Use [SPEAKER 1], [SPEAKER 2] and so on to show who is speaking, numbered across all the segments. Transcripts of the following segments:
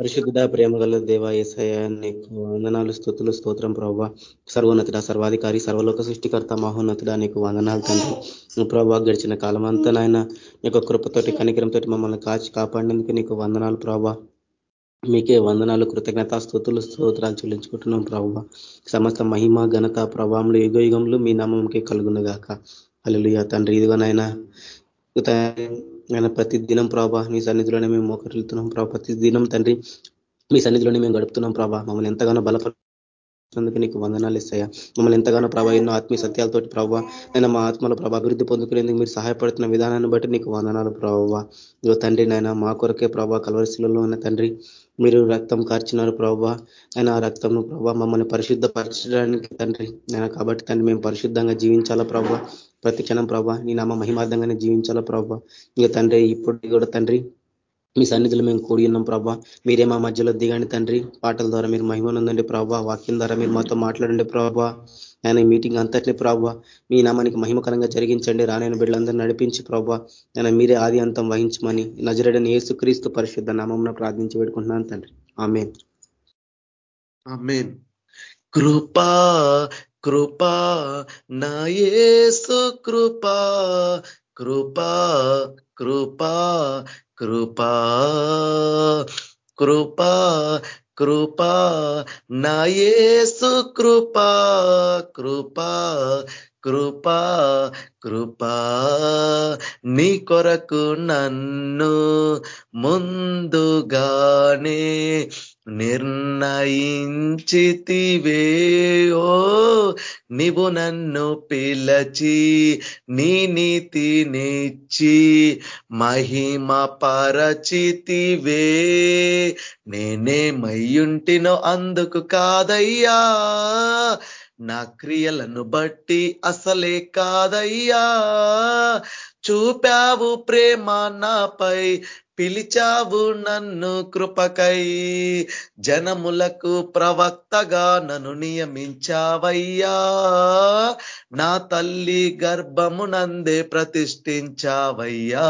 [SPEAKER 1] పరిశుద్ధ ప్రేమ గల దేవ ఏసయ నీకు వందనాలు స్థుతులు స్తోత్రం ప్రభావ సర్వోన్నతుడ సర్వాధికారి సర్వలోక సృష్టికర్త మహోన్నతుడ నీకు వందనాలు తండ్రి. ప్రభావ గడిచిన కాలం అంతా నాయన నీకు కృపతోటి కనికరంతో మమ్మల్ని కాచి కాపాడినందుకు నీకు వందనాలు ప్రభావ మీకే వందనాలు కృతజ్ఞత స్థుతులు స్తోత్రాలు చెల్లించుకుంటున్నాం ప్రభావ సమస్త మహిమ ఘనత ప్రభావంలో యుగ యుగంలో మీ నామంకే కలుగునుగాక. అల్లుయ తండ్రి. ఇదిగోనైనా ఆయన ప్రతి దినం ప్రభా మీ సన్నిధిలోనే మేము మోకరిల్లుతున్నాం ప్రభా. ప్రతి దినం తండ్రి మీ సన్నిధిలోనే మేము గడుపుతున్నాం ప్రభా. మమ్మల్ని ఎంతగానో బలపరుచినందుకు నీకు వందనాలు ఇస్తాయా మమ్మల్ని ఎంతగానో ప్రభా ఎన్నో ఆత్మీయ సత్యాలతోటి ప్రభావ నేను మా ఆత్మల ప్రభా అభివృద్ధి పొందుకునేందుకు మీరు సహాయపడుతున్న విధానాన్ని బట్టి నీకు వందనాలు ప్రభావ ఇదో తండ్రి నాయన మా కొరకే ప్రభా కలవరిశిలలో ఉన్న తండ్రి మీరు రక్తం కార్చినారు ప్రభావ ఆయన ఆ రక్తంను ప్రభావ మమ్మల్ని పరిశుద్ధపరచడానికి తండ్రి. నేను కాబట్టి తండ్రి మేము పరిశుద్ధంగా జీవించాలా ప్రభావ ప్రతి క్షణం ప్రభావ నీ నామ మహిమార్థంగానే జీవించాలా ప్రభావ ఇంకా తండ్రి ఇప్పుడు కూడా తండ్రి మీ సన్నిధిలో మేము కూడి ఉన్నాం ప్రభా. మీరే మా మధ్యలో దిగండి తండ్రి. పాటల ద్వారా మీరు మహిమనుందండి ప్రభావ వాక్యం ద్వారా మీరు మాతో మాట్లాడండి ప్రభావ ఆయన మీటింగ్ అంతటిని ప్రభావ మీ నామానికి మహిమకరంగా జరిగించండి. రానైన బిడ్డలందరూ నడిపించి ప్రభావ ఆయన మీరే ఆది అంతం వహించమని నజరడని ఏసుక్రీస్తు పరిశుద్ధ నామం ప్రార్థించి పెట్టుకుంటున్నాను తండ్రి.
[SPEAKER 2] ఆమె కృపా కృపా నాయసు కృపా. కృపా కృపా కృపా కృపా కృపా నాయసు కృపా కృపా కృపా కృపా నీ కొరకు నన్ను ముందుగానే నిర్ణయించితివే. ఓ నీవు నన్ను పిలచి నీ నీతినిచ్చి మహిమ పరచితివే నేనేమయ్యుంటినో అందుకు కాదయ్యా. నా క్రియలను బట్టి అసలే కాదయ్యా. చూపావు ప్రేమ నాపై పిలిచావు నన్ను కృపకై జనములకు ప్రవక్తగా నన్ను నియమించావయ్యా. నా తల్లి గర్భమునందే ప్రతిష్ఠించావయ్యా.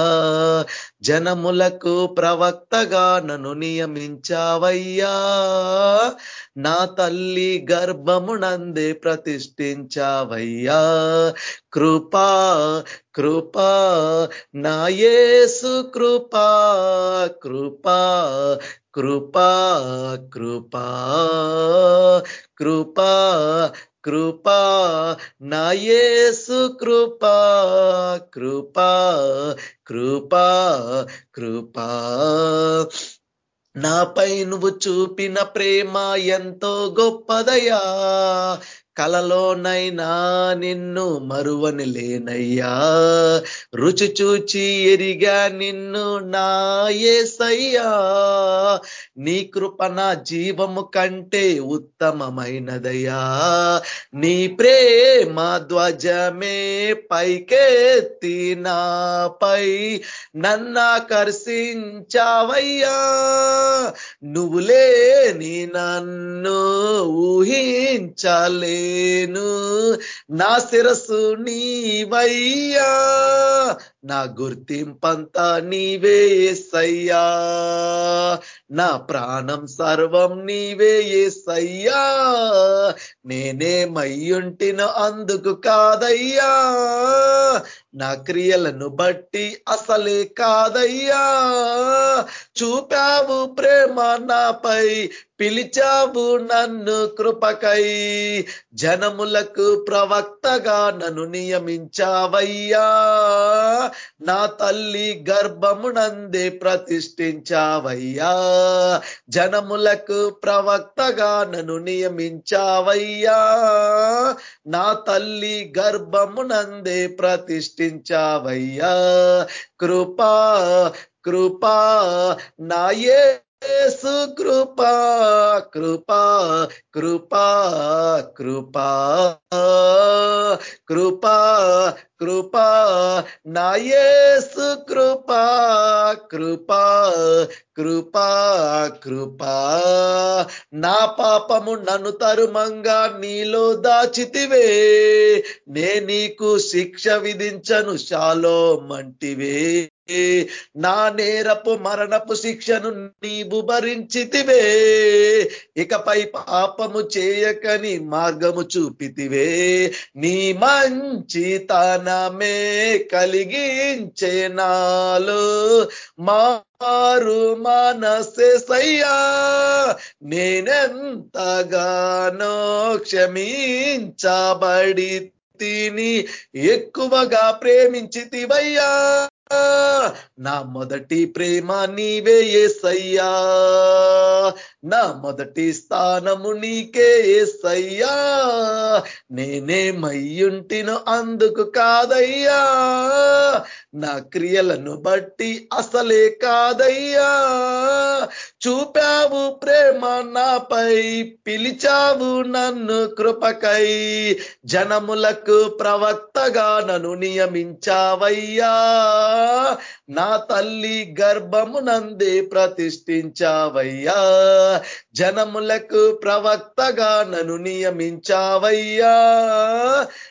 [SPEAKER 2] జనములకు ప్రవక్తగా నన్ను నియమించావయ్యా. నా తల్లి గర్భమునందే ప్రతిష్ఠించావయ్యా. కృపా కృపా నాయేసు కృపా. కృపా కృపా కృపా కృపా కృపా నాయేసు కృపా కృపా కృపా కృపా. నాపై నువ్వు చూపిన ప్రేమ ఎంతో గొప్పదయా. కలలోనైనా నిన్ను మరువని లేనయ్యా. రుచి చూచి ఎరిగా నిన్ను నాయసయ్యా నీ కృప నా జీవము కంటే ఉత్తమమైనదయ్యా. నీ ప్రేమ ధ్వజమే పైకెత్తి నాపై నన్నాకర్షించావయ్యా. నువ్వులే నీ నన్ను నేను నా శిరస్సు నీవయ్యా. నా గుర్తింపంతా నీవే సయ్యా నా ప్రాణం సర్వం నీవే సయ్యా నేనేమయ్యుంటినో అందుకు కాదయ్యా. నా క్రియలను బట్టి అసలే కాదయ్యా. చూపావు ప్రేమ నాపై పిలిచావు నన్ను కృపకై. జనములకు ప్రవక్తగా నన్ను నియమించావయ్యా. నా తల్లి గర్భమునందే ప్రతిష్ఠించావయ్యా. జనములకు ప్రవక్తగా నన్ను నియమించావయ్యా. నా తల్లి గర్భమునందే ప్రతిష్ఠించావయ్యా. కృపా కృపా నాయే యేసు కృపా కృపా కృపా కృపా కృపా కృపా నాయసు కృపా కృపా కృపా కృపా. నా పాపము నన్ను తరుమంగా నీలో దాచితివే. నే నీకు శిక్ష విధించను శాలో మంటివే. నా నేరపు మరణపు శిక్షను నీవు భరించితివే. ఇకపై పాపము చేయకని మార్గము చూపితివే. నీ జ్ఞానమే కలిగించే నాలో మారు మనసెసయ్యా నేనెంతగానో క్షమించబడి తిని ఎక్కువగా ప్రేమించితివయ్యా. నా మొదటి ప్రేమ నీవే ఏసయ్యా. నా మొదటి స్థానము నీకే ఏసయ్యా. నేనేమయ్యుంటిను అందుకు కాదయ్యా. నా క్రియలను బట్టి అసలే కాదయ్యా. చూపావు ప్రేమ పిలిచావు నన్ను కృపకై. జనములకు ప్రవక్తగా నన్ను నియమించావయ్యా. నా తల్లి గర్భమునందే ప్రతిష్ఠించావయ్యా. జనములకు ప్రవక్తగా నన్ను నియమించావయ్యా.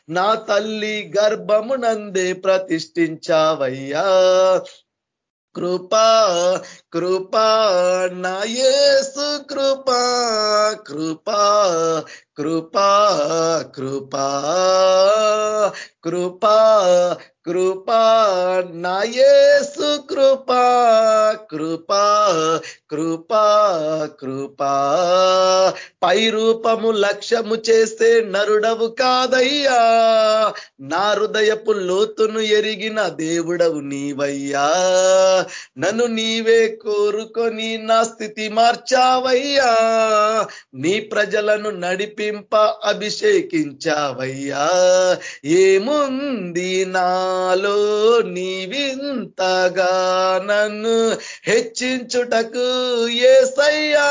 [SPEAKER 2] నా తల్లి గర్భమునందే ప్రతిష్ఠించావయ్యా. కృపా కృపా నాయసు కృపా కృపా కృపా కృపా కృపా కృపా నాయేసు కృపా కృపా కృపా కృపా. పై రూపము లక్ష్యము చేస్తే నరుడవు కాదయ్యా. నా హృదయపు లోతును ఎరిగిన దేవుడవు నీవయ్యా. నన్ను నీవే కోరుకొని నా స్థితి మార్చావయ్యా. నీ ప్రజలను నడిపింప అభిషేకించావయ్యా. ఏముంది నా నాలో నీవింతగా నన్ను హెచ్చించుటకు ఏసయ్యా.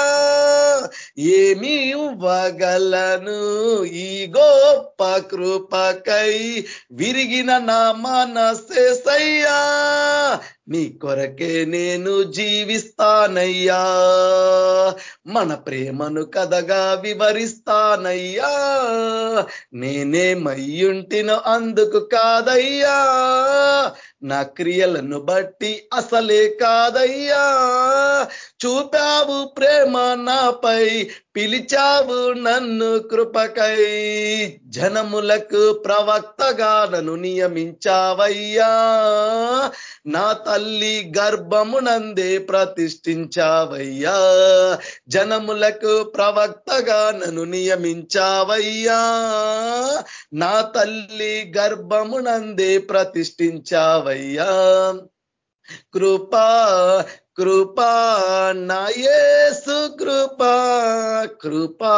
[SPEAKER 2] ఏమి ఇవ్వగలను ఈ గొప్ప కృపకై విరిగిన నా మనసేసయ్యా. నీ కొరకే నేను జీవిస్తానయ్యా. మన ప్రేమను కథగా వివరిస్తానయ్యా. నేనే నేనేమయ్యుంటినో అందుకు కాదయ్యా. నా క్రియలను బట్టి అసలే కాదయ్యా. చూపావు ప్రేమ నాపై పిలిచావు నన్ను కృపకై. జనములకు ప్రవక్తగా నన్ను నియమించావయ్యా. నా తల్లి గర్భమునందే ప్రతిష్ఠించావయ్యా. జనములకు ప్రవక్తగా నన్ను నియమించావయ్యా. నా తల్లి గర్భమునందే ప్రతిష్ఠించావయ్యా. కృపా కృపా నాయేసు కృపా కృపా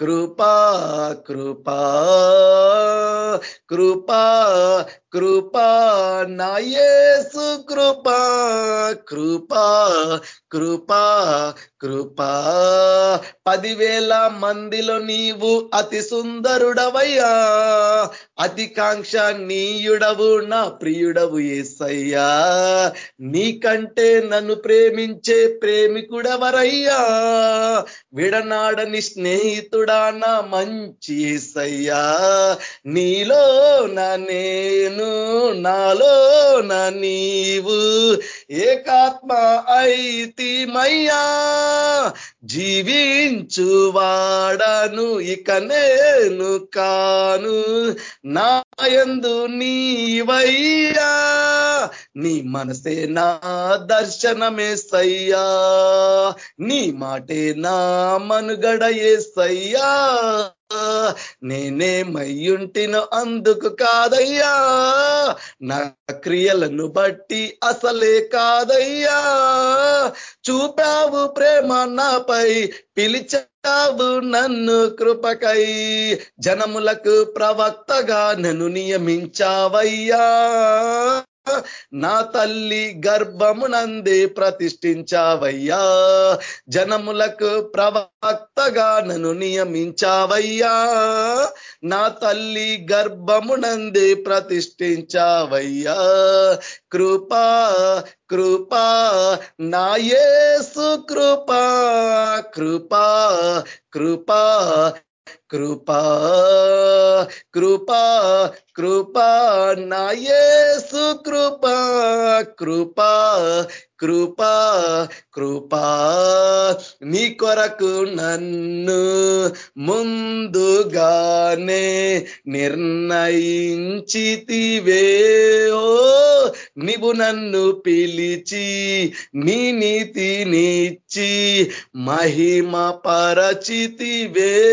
[SPEAKER 2] కృపా కృపా కృపా కృపా నాయసు కృపా కృపా కృపా కృపా. పదివేల మందిలో నీవు అతి సుందరుడవయ్యా అతికాంక్ష నీయుడవు నా ప్రియుడవు ఏసయ్యా. నీకంటే నన్ను ప్రేమించే ప్రేమికుడవరయ్యా? విడనాడని స్నేహితుడ నా మంచి ఏసయ్యా నీలో నా నేను నాలో నా నీవు. ఏకాత్మ ఐతిమయ్యా. జీవించువాడను ఇక నేను కాను. నాయందు నీవయ్యా. నీ మనసే నా దర్శనమే సయ్యా. నీ మాటే నా మనుగడయే సయ్యా. నేనేమయ్యుంటినో అందుకు కాదయ్యా. నా క్రియలను బట్టి అసలే కాదయ్యా. చూపావు ప్రేమ నాపై పిలిచావు నన్ను కృపకై. జనములకు ప్రవక్తగా నన్ను నియమించావయ్యా. నా తల్లి గర్భమునందే ప్రతిష్ఠించావయ్యా. జనములకు ప్రవక్తగా నన్ను నియమించావయ్యా. నా తల్లి గర్భమునందే ప్రతిష్ఠించావయ్యా. కృపా కృపా నాయేసు కృపా కృపా కృపా కృపా కృపా కృపా నాయసు కృపా కృపా కృపా కృపా నీ కొరకు నన్ను ముందుగానే నిర్ణయించితివే. ఓ నీవు నన్ను పిలిచి నీ నీతినిచ్చి మహిమ పరచితివే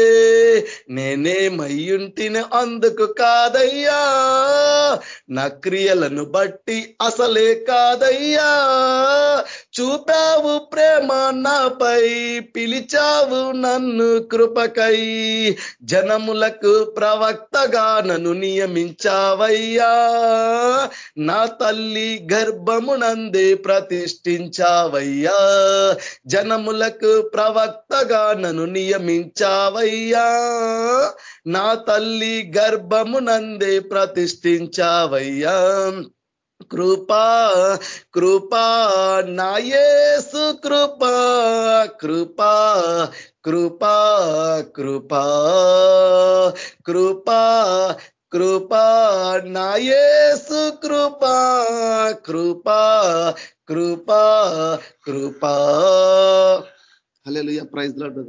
[SPEAKER 2] నేనేమయ్యుంటిని అందుకు కాదయ్యా. నా క్రియలను బట్టి అసలే కాదయ్యా. చూపావు ప్రేమ నాపై పిలిచావు నన్ను కృపకై. జనములకు ప్రవక్తగా నన్ను నియమించావయ్యా. నా తల్లి గర్భమునందే ప్రతిష్ఠించావయ్యా. జనములకు ప్రవక్తగా నన్ను నియమించావయ్యా. నా తల్లి గర్భమునందే ప్రతిష్ఠించావయ్యా. కృపా కృపా నాయేసు కృపా కృపా కృపా కృపా కృపా కృపా నాయేసు కృపా కృపా కృపా కృపా. Hello praise lord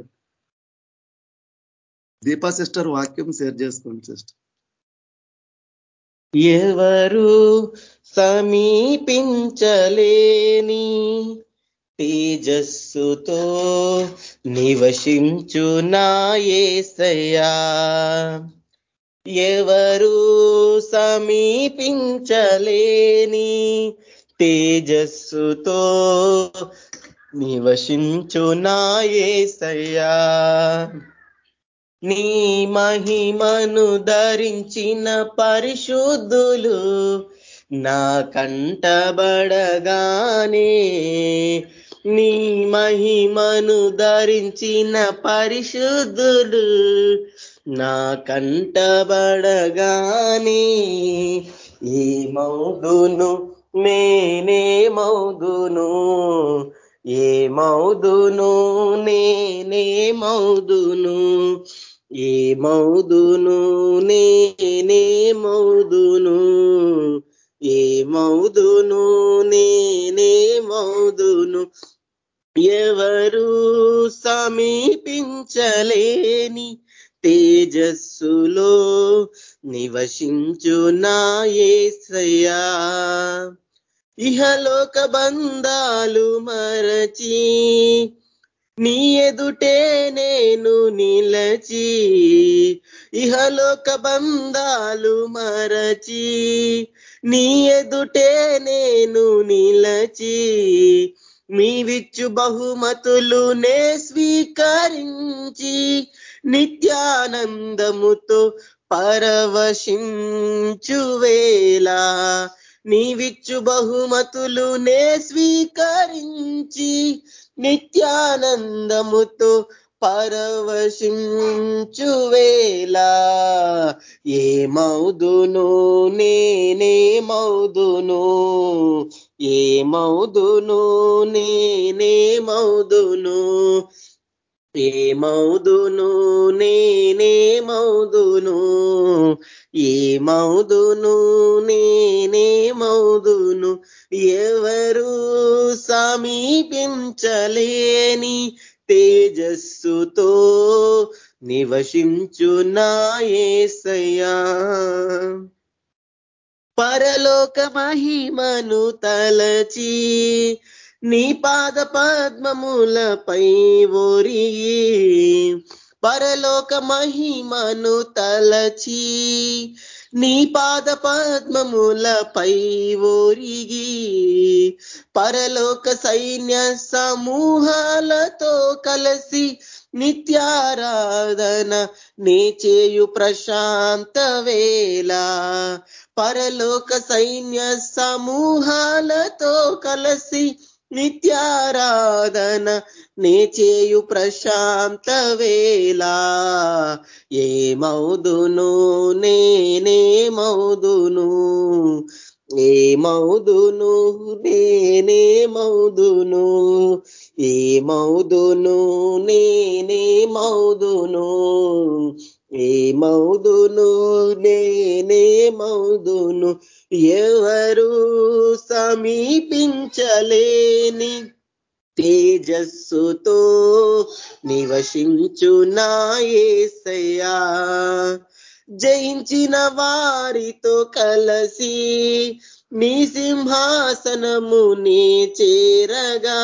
[SPEAKER 2] Deepa sister వాక్యం షేర్ చేసుకోండి సిస్టర్.
[SPEAKER 1] ఎవరు సమీపించలేని తేజస్సుతో నివసించు నాయసయా ఎవరు సమీపించలేని తేజస్సుతో నివసించు నాయసయ్యా నీ మహిమను ధరించిన పరిశుద్ధులు నా కంటబడగానే. నీ మహిమను ధరించిన పరిశుద్ధులు నా కంటబడగానే. ఈ మౌదును నేనే మౌదును. ఏ మౌదును నేనే మౌదును. ఏ మౌదును నేనే మౌదును. ఏ మౌదును నేనే మౌదును. ఎవరు సమీపించలేని తేజస్సులో నివసించు నాయసయ్యా ఇహలోక బంధాలు మరచి నీ ఎదుటే నేను నిలచి ఇహలోక బంధాలు మరచి నీ ఎదుటే నేను నిలచి మీవిచ్చు బహుమతులు నే స్వీకరించి నిత్యానందముతో పరవశించువేలా నీవిచ్చు బహుమతులు నే స్వీకరించి నిత్యానందముతో పరవశించు వేళ ఏ మౌదును నేనే మౌదును. ఏ మౌదును నేనే మౌదును. ఏ మౌదును నేనే మౌదును మౌదును నేనే మౌదును ఎవరు సమీపించలేని తేజస్సుతో నివసించు నాయసయ్యా పరలోక మహిమను తలచి నీ పాద పద్మములపై ఓరిగి పరలోక మహిమను తలచి నీ పాద పద్మములపై ఓరిగి పరలోక సైన్య సమూహాలతో కలసి నిత్యారాధన నే చేయు ప్రశాంత వేళ. పరలోక సైన్య సమూహాలతో కలసి నిత్యారాధన నే చేయు ప్రశాంత వేళ. ఏ మౌదును నేనే మౌదును. ఏ మౌదును. నేనే మౌదును ఏ మౌదును నేనే ఎవరు సమీపించలేని తేజస్సుతో నివసించు నాయసయ్యా జయించిన వారితో కలసి నీ సింహాసనము నీ చేరగా.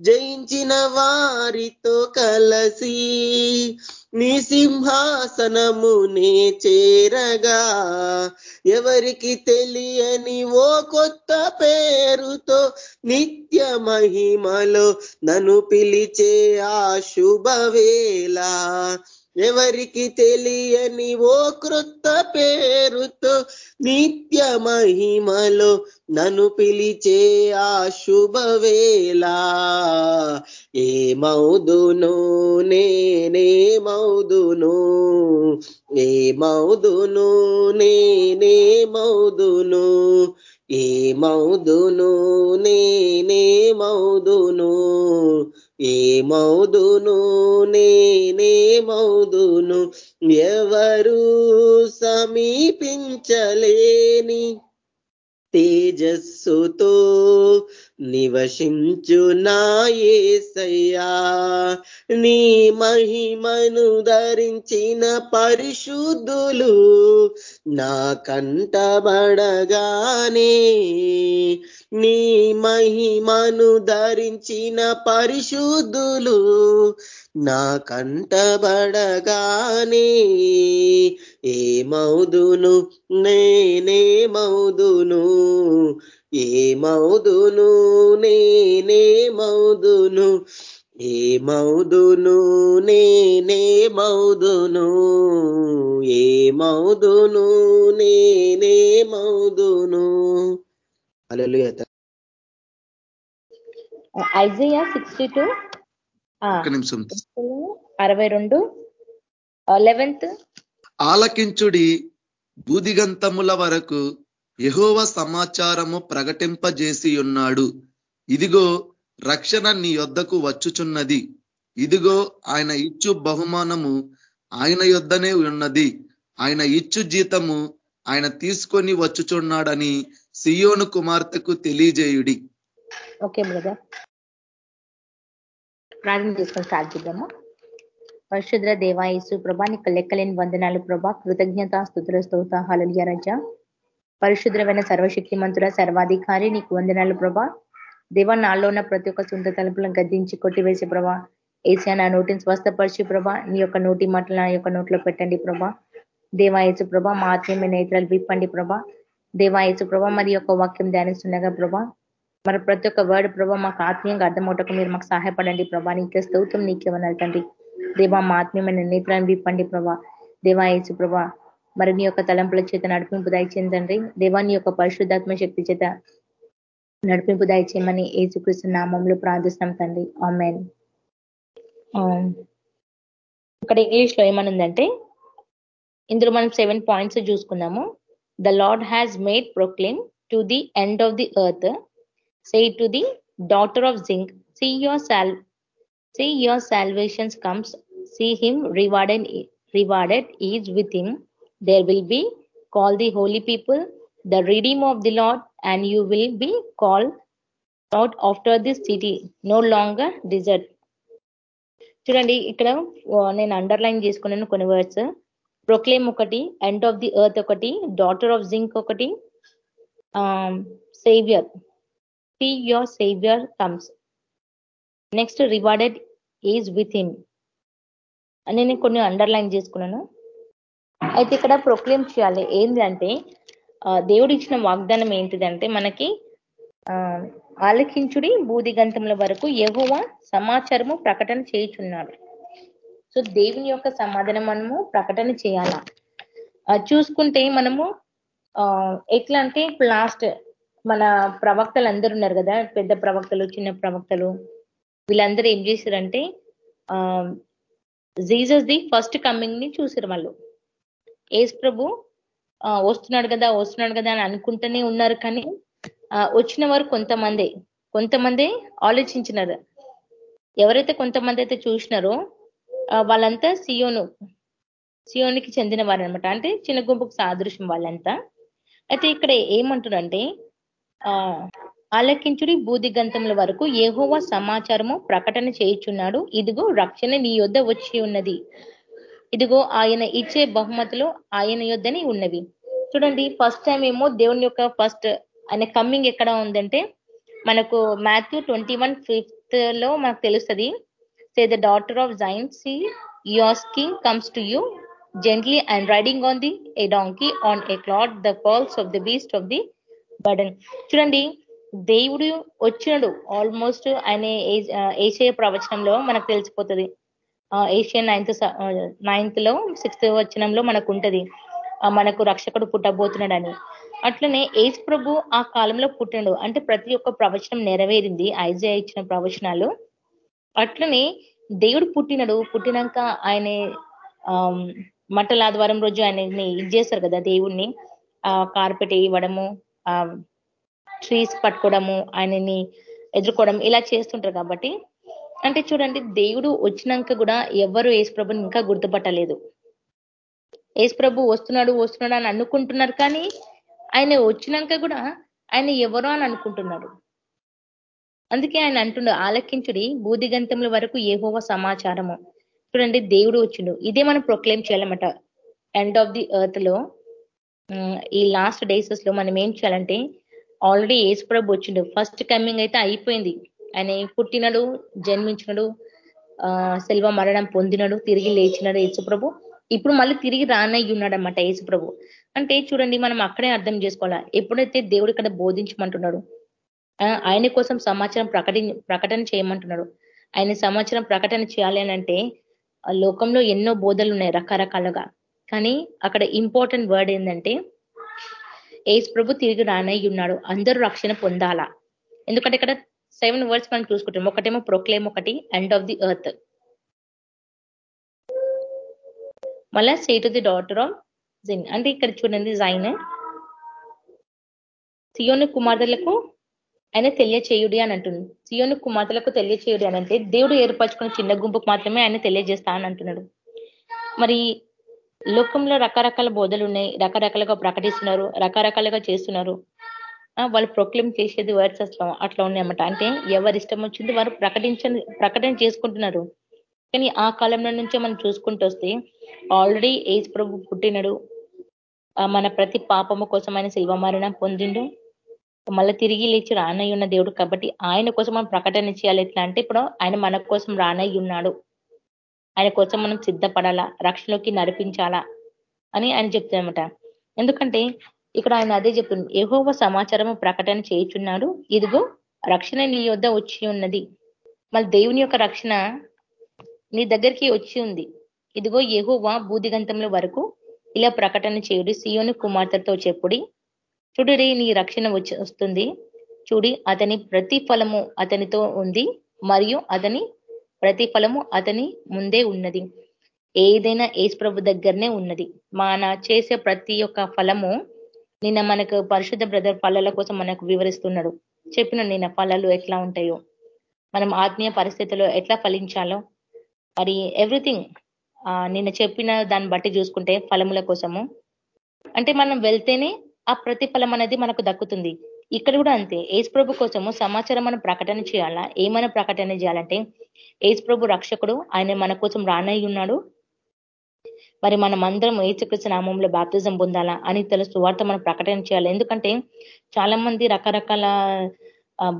[SPEAKER 1] జయించిన వారితో కలసి నీ సింహాసనము నే చేరగా. ఎవరికి తెలియని ఓ కొత్త పేరుతో నిత్య మహిమలో నన్ను పిలిచే ఆ శుభవేళ. ఎవరికి తెలియని ఓ కృత పేరుతో నిత్య మహిమలో నన్ను పిలిచే ఆ శుభవేళ ఏమౌదును నేనేమౌదును ఏమౌదును నేనేమౌదును ఏమౌదును నేనేమౌదును ఏమౌదును నేనేమౌదును ఎవరు సమీపించలేని తేజస్సుతో నివసించు నాయసయ్యా నీ మహిమను ధరించిన పరిశుద్ధులు నా కంటబడగానే. నీ మహిమను ధరించిన పరిశుద్ధులు నా కంటబడగానే ఏ మౌదును నేనే మౌదును. ఏ మౌదును నేనే మౌదును. ఏ మౌదును నేనే మౌదును. ఏ మౌదును నేనే మౌదును. Hallelujah
[SPEAKER 3] Isaiah sixty two.
[SPEAKER 2] నిమిషం.
[SPEAKER 3] అరవై రెండు లెవెన్త్.
[SPEAKER 2] ఆలకించుడి బూదిగంతముల వరకు యహోవ సమాచారము ప్రకటింపజేసి ఉన్నాడు ఇదిగో రక్షణ నీ యొద్దకు వచ్చుచున్నది. ఇదిగో ఆయన ఇచ్చు బహుమానము ఆయన యొద్దనే ఉన్నది. ఆయన ఇచ్చు జీతము ఆయన తీసుకొని వచ్చుచున్నాడని సియోను కుమార్తెకు తెలియజేయుడి.
[SPEAKER 3] Okay brother. ప్రార్థన చేసుకొని స్టార్ట్ చేద్దాము పరిశుద్ర దేవాయసు ప్రభా నీకు లెక్కలేని వందనాలు ప్రభా. కృతజ్ఞత స్థుతుల స్తోత హలలియ రజ. పరిశుద్రమైన సర్వశక్తి మంతుల సర్వాధికారి నీకు వందనాలు ప్రభా. దేవ నాలో ఉన్న ప్రతి ఒక్క సొంత తలుపులను గద్దించి కొట్టివేసే ప్రభా. ఏసియా నా నోటిని స్వస్థపరిచి ప్రభా. నీ యొక్క నోటి మాటలు నా యొక్క నోట్లో పెట్టండి ప్రభా. దేవాయసు ప్రభా మా ఆత్మీయమైన నేత్రాలు విప్పండి ప్రభా. దేవాయసు ప్రభా మరి యొక్క వాక్యం ధ్యానిస్తుండగా ప్రభా. మరి ప్రతి ఒక్క వర్డ్ ప్రభా మాకు ఆత్మీయంగా అర్థమవుటకు మీరు మాకు సహాయపడండి ప్రభా. నీకే స్తోత్రం నీకేమన్నారు తండ్రి దేవా మా ఆత్మీయమైన నేత్రాన్ని విప్పండి ప్రభా. దేవాయసు ప్రభా మరి నీ యొక్క తలంపుల చేత నడిపింపు దయచేందండి దేవా నీ యొక్క పరిశుద్ధాత్మ శక్తి చేత నడిపింపు దయచేయమని ఏసుకృష్ణ నామంలో ప్రార్థిస్తాం తండ్రి. ఆమెన్. ఇక్కడ ఇంగ్లీష్లో ఏమనుందంటే ఇందులో మనం సెవెన్ పాయింట్స్ చూసుకున్నాము the lord has made proclaim to the end of the earth Say to the daughter of zinc, see your, సాల్ see your salvations comes see him rewarded, rewarded is with him there will be call the holy people the redeem of the lord and you will be call out after this city no longer చూడండి ఇక్కడ నేను underline చేసుకున్నాను కొన్ని words proclaim ఒకటి end of the earth ఒకటి daughter of zinc ఒకటి saviour see your saviour comes next rewarded is with in అని నేను కొన్ని అండర్లైన్ చేసుకున్నాను. అయితే ఇక్కడ ప్రొక్లేమ్ చేయాలి. ఏంటంటే దేవుడు ఇచ్చిన వాగ్దానం ఏంటిదంటే మనకి ఆలకించుడి బూది గంతముల వరకు ఎగువ సమాచారము ప్రకటన చేయుచున్నాడు. సో దేవుని యొక్క సమాధానం మనము ప్రకటన చేయాలా? చూసుకుంటే మనము ఎట్లా అంటే ఇప్పుడు లాస్ట్ మన ప్రవక్తలు అందరు ఉన్నారు కదా పెద్ద ప్రవక్తలు చిన్న ప్రవక్తలు. వీళ్ళందరూ ఏం చేశారంటే జీజస్ ది ఫస్ట్ కమ్మింగ్ని చూసారు వాళ్ళు. ఏస్ ప్రభు వస్తున్నాడు కదా వస్తున్నాడు కదా అని అనుకుంటూనే ఉన్నారు కానీ వచ్చిన వారు కొంతమంది. కొంతమంది ఆలోచించినారు. ఎవరైతే కొంతమంది అయితే చూసినారో వాళ్ళంతా సియోను సియోనికి చెందిన వారు అంటే చిన్న గుంపుకు సాదృశ్యం వాళ్ళంతా. అయితే ఇక్కడ ఏమంటున్నారంటే ఆలకించుడి బూదిగంతముల వరకు ఏహోవా సమాచారము ప్రకటన చేయుచున్నాడు. ఇదిగో రక్షణ నీ యొద్ద వచ్చి ఉన్నది. ఇదిగో ఆయన ఇచ్చే బహుమతులు ఆయన యొద్దనే ఉన్నవి. చూడండి ఫస్ట్ టైం ఏమో దేవుని యొక్క ఫస్ట్ ఆయన కమ్మింగ్ ఎక్కడ ఉందంటే మనకు మాథ్యూ ట్వంటీ వన్ ఫిఫ్త్లో మనకు తెలుస్తుంది. Say the daughter of Zion see your king comes to you gently and riding on the a donkey on a colt the foals of the beast of the burden చూడండి దేవుడు వచ్చినడు. Almost ఆయన Isaiah ప్రవచనంలో మనకు తెలిసిపోతుంది. Isaiah ninth నైన్త్లో sixth వచనంలో మనకు ఉంటది మనకు రక్షకుడు పుట్టబోతున్నాడని. అట్లనే ఏజ్ ప్రభు ఆ కాలంలో పుట్టినడు అంటే ప్రతి ఒక్క ప్రవచనం నెరవేరింది. ఐజే ఇచ్చిన ప్రవచనాలు. అట్లనే దేవుడు పుట్టినడు. పుట్టినాక ఆయన మట్టల ఆదివారం రోజు ఆయనని ఇది చేస్తారు కదా దేవుణ్ణి. ఆ కార్పెట్ ఇవ్వడము ట్రీస్ పట్టుకోవడము ఆయనని ఎదుర్కోవడం ఇలా చేస్తుంటారు కాబట్టి. అంటే చూడండి దేవుడు వచ్చినాక కూడా ఎవరు ఏసుప్రభుని ఇంకా గుర్తుపట్టలేదు. ఏసుప్రభు వస్తున్నాడు వస్తున్నాడు అని అనుకుంటున్నారు కానీ ఆయన వచ్చినాక కూడా ఆయన ఎవరో అని అనుకుంటున్నారు. అందుకే ఆయన అంటుండు ఆలకించుడి బూదిగంతముల వరకు ఏహోవ సమాచారము. చూడండి దేవుడు వచ్చిండు. ఇదే మనం ప్రొక్లెయిమ్ చేయాలన్నమాట. ఎండ్ ఆఫ్ ది ఎర్త్లో ఈ లాస్ట్ డేసెస్లో మనం ఏం చేయాలంటే ఆల్రెడీ ఏసుప్రభు వచ్చిండు. ఫస్ట్ కమింగ్ అయితే అయిపోయింది. ఆయన పుట్టినడు జన్మించినడు సెల్వ మరణం పొందినడు తిరిగి లేచినాడు యేసుప్రభు ఇప్పుడు మళ్ళీ తిరిగి రానయ్యి ఉన్నాడు అనమాట యేసుప్రభు అంటే చూడండి మనం అక్కడే అర్థం చేసుకోవాలా. ఎప్పుడైతే దేవుడు ఇక్కడ బోధించమంటున్నాడు ఆయన కోసం సమాచారం ప్రకటి ప్రకటన చేయమంటున్నాడు. ఆయన సమాచారం ప్రకటన చేయాలి అంటే లోకంలో ఎన్నో బోధలు ఉన్నాయి రకరకాలుగా. కానీ అక్కడ ఇంపార్టెంట్ వర్డ్ ఏంటంటే ఏసు ప్రభు తిరిగి రానయ్య ఉన్నాడు. అందరూ రక్షణ పొందాలా? ఎందుకంటే ఇక్కడ సెవెన్ వర్డ్స్ మనం చూసుకుంటాం. ఒకటేమో ప్రొక్లేమ్ ఒకటి ఎండ్ ఆఫ్ ది ఎర్త్ మళ్ళా say to the daughter of Zion అంటే ఇక్కడ చూడండి జైన్ సియోని కుమార్తెలకు ఆయన తెలియచేయుడి అని అంటుంది. సియోని కుమార్తెలకు తెలియచేయుడి అని అంటే దేవుడు ఏర్పరచుకున్న చిన్న గుంపుకు మాత్రమే ఆయన తెలియజేస్తా అని అంటున్నాడు. మరి లోకంలో రకరకాల బోధలు ఉన్నాయి రకరకాలుగా ప్రకటిస్తున్నారు రకరకాలుగా చేస్తున్నారు. వాళ్ళు ప్రొక్లెమ్ చేసేది వర్డ్స్ అట్లా అట్లా ఉన్నాయన్నమాట. అంటే ఎవరి ఇష్టం వచ్చింది వారు ప్రకటించని ప్రకటన చేసుకుంటున్నారు. కానీ ఆ కాలంలో నుంచే మనం చూసుకుంటూ వస్తే ఆల్రెడీ ఏజ్ ప్రభు పుట్టినడు. మన ప్రతి పాపము కోసం ఆయన శిల్వ మరణం పొందిండు. మళ్ళీ తిరిగి లేచి రానయ్య ఉన్న దేవుడు కాబట్టి ఆయన కోసం మనం ప్రకటన చేయాలి. ఎట్లా అంటే ఇప్పుడు ఆయన మన కోసం రానయ్యి ఉన్నాడు. ఆయన కోసం మనం సిద్ధపడాలా? రక్షణలోకి నడిపించాలా? అని ఆయన చెప్తానమాట ఎందుకంటే ఇక్కడ ఆయన అదే చెప్తుంది. ఏహోవ సమాచారము ప్రకటన చేయుచున్నాడు. ఇదిగో రక్షణ నీ యొద్ద వచ్చి ఉన్నది. మళ్ళీ దేవుని యొక్క రక్షణ నీ దగ్గరికి వచ్చి ఉంది. ఇదిగో ఏహోవా బూదిగంతంలో వరకు ఇలా ప్రకటన చేయుడి. సియోని కుమార్తెతో చెప్పుడి. చూడుడి నీ రక్షణ వచ్చి వస్తుంది. చూడి అతని ప్రతిఫలము అతనితో ఉంది. మరియు అతని ప్రతిఫలము అతని ముందే ఉన్నది. ఏదైనా ఏసు ప్రభు దగ్గరనే ఉన్నది. మన చేసే ప్రతి ఒక్క ఫలము నిన్న మనకు పరిశుద్ధ బ్రదర్ ఫలాల కోసం మనకు వివరిస్తున్నాడు. చెప్పిన నిన్న ఫలాలు ఎట్లా ఉంటాయో మనం ఆత్మీయ పరిస్థితుల్లో ఎట్లా ఫలించాలో మరి ఎవ్రీథింగ్ నిన్న చెప్పిన దాన్ని బట్టి చూసుకుంటే ఫలముల కోసము. అంటే మనం వెళ్తేనే ఆ ప్రతిఫలం అనేది మనకు దక్కుతుంది. ఇక్కడ కూడా అంతే. ఏజ్ ప్రభు కోసము సమాచారం మనం ప్రకటన చేయాలా? ఏమైనా ప్రకటన చేయాలంటే ఏజ్ ప్రభు రక్షకుడు ఆయన మన కోసం రానయ్యి ఉన్నాడు. మరి మనం అందరం ఏచుకృష్ణ నామంలో బాప్తిజం పొందాలా అని తెలుసు వార్త మనం ప్రకటన చేయాలి. ఎందుకంటే చాలా మంది రకరకాల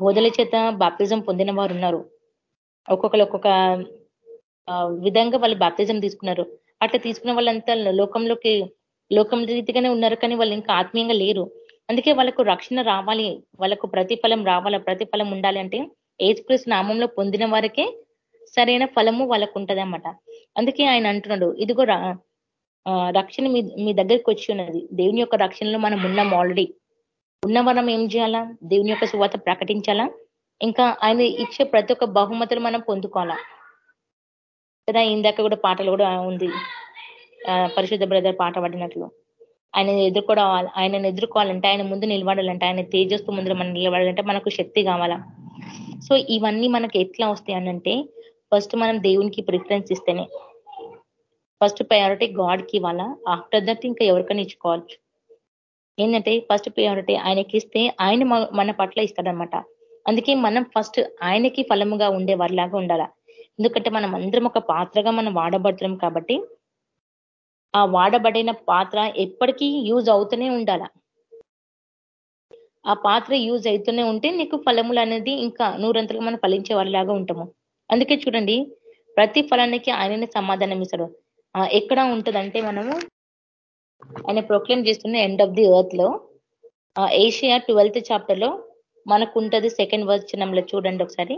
[SPEAKER 3] బోధల చేత బాప్తిజం పొందిన వారు ఉన్నారు. ఒక్కొక్కరు ఒక్కొక్క విధంగా వాళ్ళు బాప్తిజం తీసుకున్నారు. అట్లా తీసుకున్న వాళ్ళంతా లోకంలోకి లోకం రీతిగానే ఉన్నారు కానీ వాళ్ళు ఇంకా ఆత్మీయంగా లేరు. అందుకే వాళ్ళకు రక్షణ రావాలి వాళ్ళకు ప్రతిఫలం రావాల ప్రతిఫలం ఉండాలి అంటే ఏసుక్రీస్తు నామంలో పొందిన వారికే సరైన ఫలము వాళ్ళకు ఉంటదన్నమాట అందుకే ఆయన అంటున్నాడు ఇదిగో రక్షణ మీ మీ దగ్గరికి వచ్చి ఉన్నది. దేవుని యొక్క రక్షణలో మనం ఉన్నాం ఆల్రెడీ ఉన్న మనం ఏం చేయాలా? దేవుని యొక్క శువాత ప్రకటించాలా? ఇంకా ఆయన ఇచ్చే ప్రతి ఒక్క బహుమతులు మనం పొందుకోవాలా? కదా ఇందాక కూడా పాటలు కూడా ఉంది. పరిశుద్ధ బ్రదర్ పాట పడినట్లు. ఆయన ఎదుర్కోవాలి ఆయనను ఎదుర్కోవాలంటే ఆయన ముందు నిలబడాలంటే ఆయన తేజస్సు ముందు మనం నిలబడాలంటే మనకు శక్తి కావాలా? సో ఇవన్నీ మనకు ఎట్లా వస్తాయి అనంటే ఫస్ట్ మనం దేవునికి ప్రిఫరెన్స్ ఇస్తేనే. ఫస్ట్ ప్రయారిటీ గాడ్కి ఇవ్వాలా? ఆఫ్టర్ దట్ ఇంకా ఎవరికైనా ఇచ్చుకోవచ్చు ఏంటంటే ఫస్ట్ ప్రయారిటీ ఆయనకి ఇస్తే ఆయన మన పట్ల ఇస్తాడనమాట. అందుకే మనం ఫస్ట్ ఆయనకి ఫలముగా ఉండే వారిలాగా ఉండాలా? ఎందుకంటే మనం అందరం ఒక పాత్రగా మనం వాడబడుతున్నాం కాబట్టి ఆ వాడబడిన పాత్ర ఎప్పటికీ యూజ్ అవుతూనే ఉండాల. ఆ పాత్ర యూజ్ అవుతూనే ఉంటే నీకు ఫలములు అనేది ఇంకా నూరంతలు మనం ఫలించే వాళ్ళలాగా ఉంటాము. అందుకే చూడండి ప్రతి ఫలానికి ఆయననే సమాధానం ఇస్తాడు. ఎక్కడ ఉంటుందంటే మనము ఆయన ప్రొక్లెయిమ్ చేస్తున్న ఎండ్ ఆఫ్ ది ఎర్త్లో ఏషియా ట్వెల్త్ చాప్టర్లో మనకు ఉంటుంది సెకండ్ వచనంలో చూడండి ఒకసారి.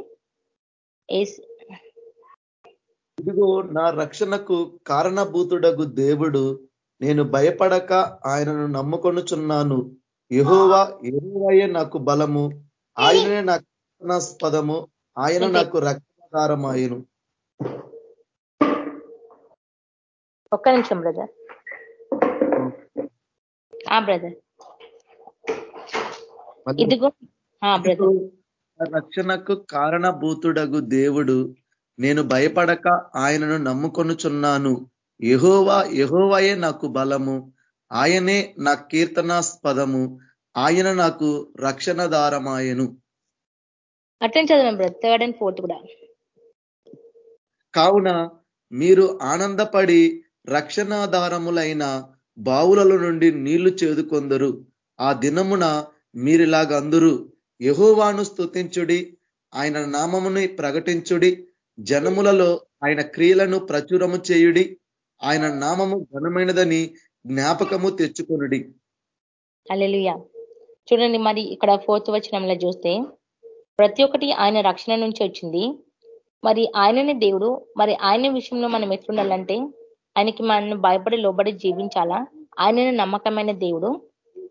[SPEAKER 2] ఇదిగో నా రక్షణకు కారణభూతుడగు దేవుడు నేను భయపడక ఆయనను నమ్ముకొనుచున్నాను. యహోవా యహోవయే నాకు బలము ఆయననే నాకు రక్షణాస్పదము ఆయన నాకు రక్షణాధారమాయను.
[SPEAKER 3] ఒక్క నిమిషం బ్రదర్. ఆ బ్రదర్. ఇదిగో.
[SPEAKER 2] రక్షణకు కారణభూతుడగు దేవుడు నేను భయపడక ఆయనను నమ్ముకొనుచున్నాను. యహోవా యహోవాయే నాకు బలము. ఆయనే నా కీర్తనాస్పదము. ఆయన నాకు రక్షణ దారమాయను
[SPEAKER 3] అట్లనే చదవం థర్డ్ అండ్ ఫోర్త్ కూడా.
[SPEAKER 2] కావున మీరు ఆనందపడి రక్షణాధారములైన బావులలో నుండి నీళ్ళు చేదుకొందరు. ఆ దినమున మీరిలాగందురు యహోవాను స్తుతించుడి ఆయన నామముని ప్రకటించుడి జనములలో ఆయన క్రియలను ప్రచురము చేయుడి ఆయన నామము ఘనమైనదని జ్ఞాపకము తెచ్చుకొనుడి.
[SPEAKER 3] అలెలుయా చూడండి మరి ఇక్కడ ఫోర్త్ వచనంలో చూస్తే ప్రతి ఒక్కటి ఆయన రక్షణ నుంచి వచ్చింది. మరి ఆయననే దేవుడు మరి ఆయన విషయంలో మనం ఎట్లుండాలంటే ఆయనకి మనం భయపడి లోబడి జీవించాలా? ఆయననే నమ్మకమైన దేవుడు.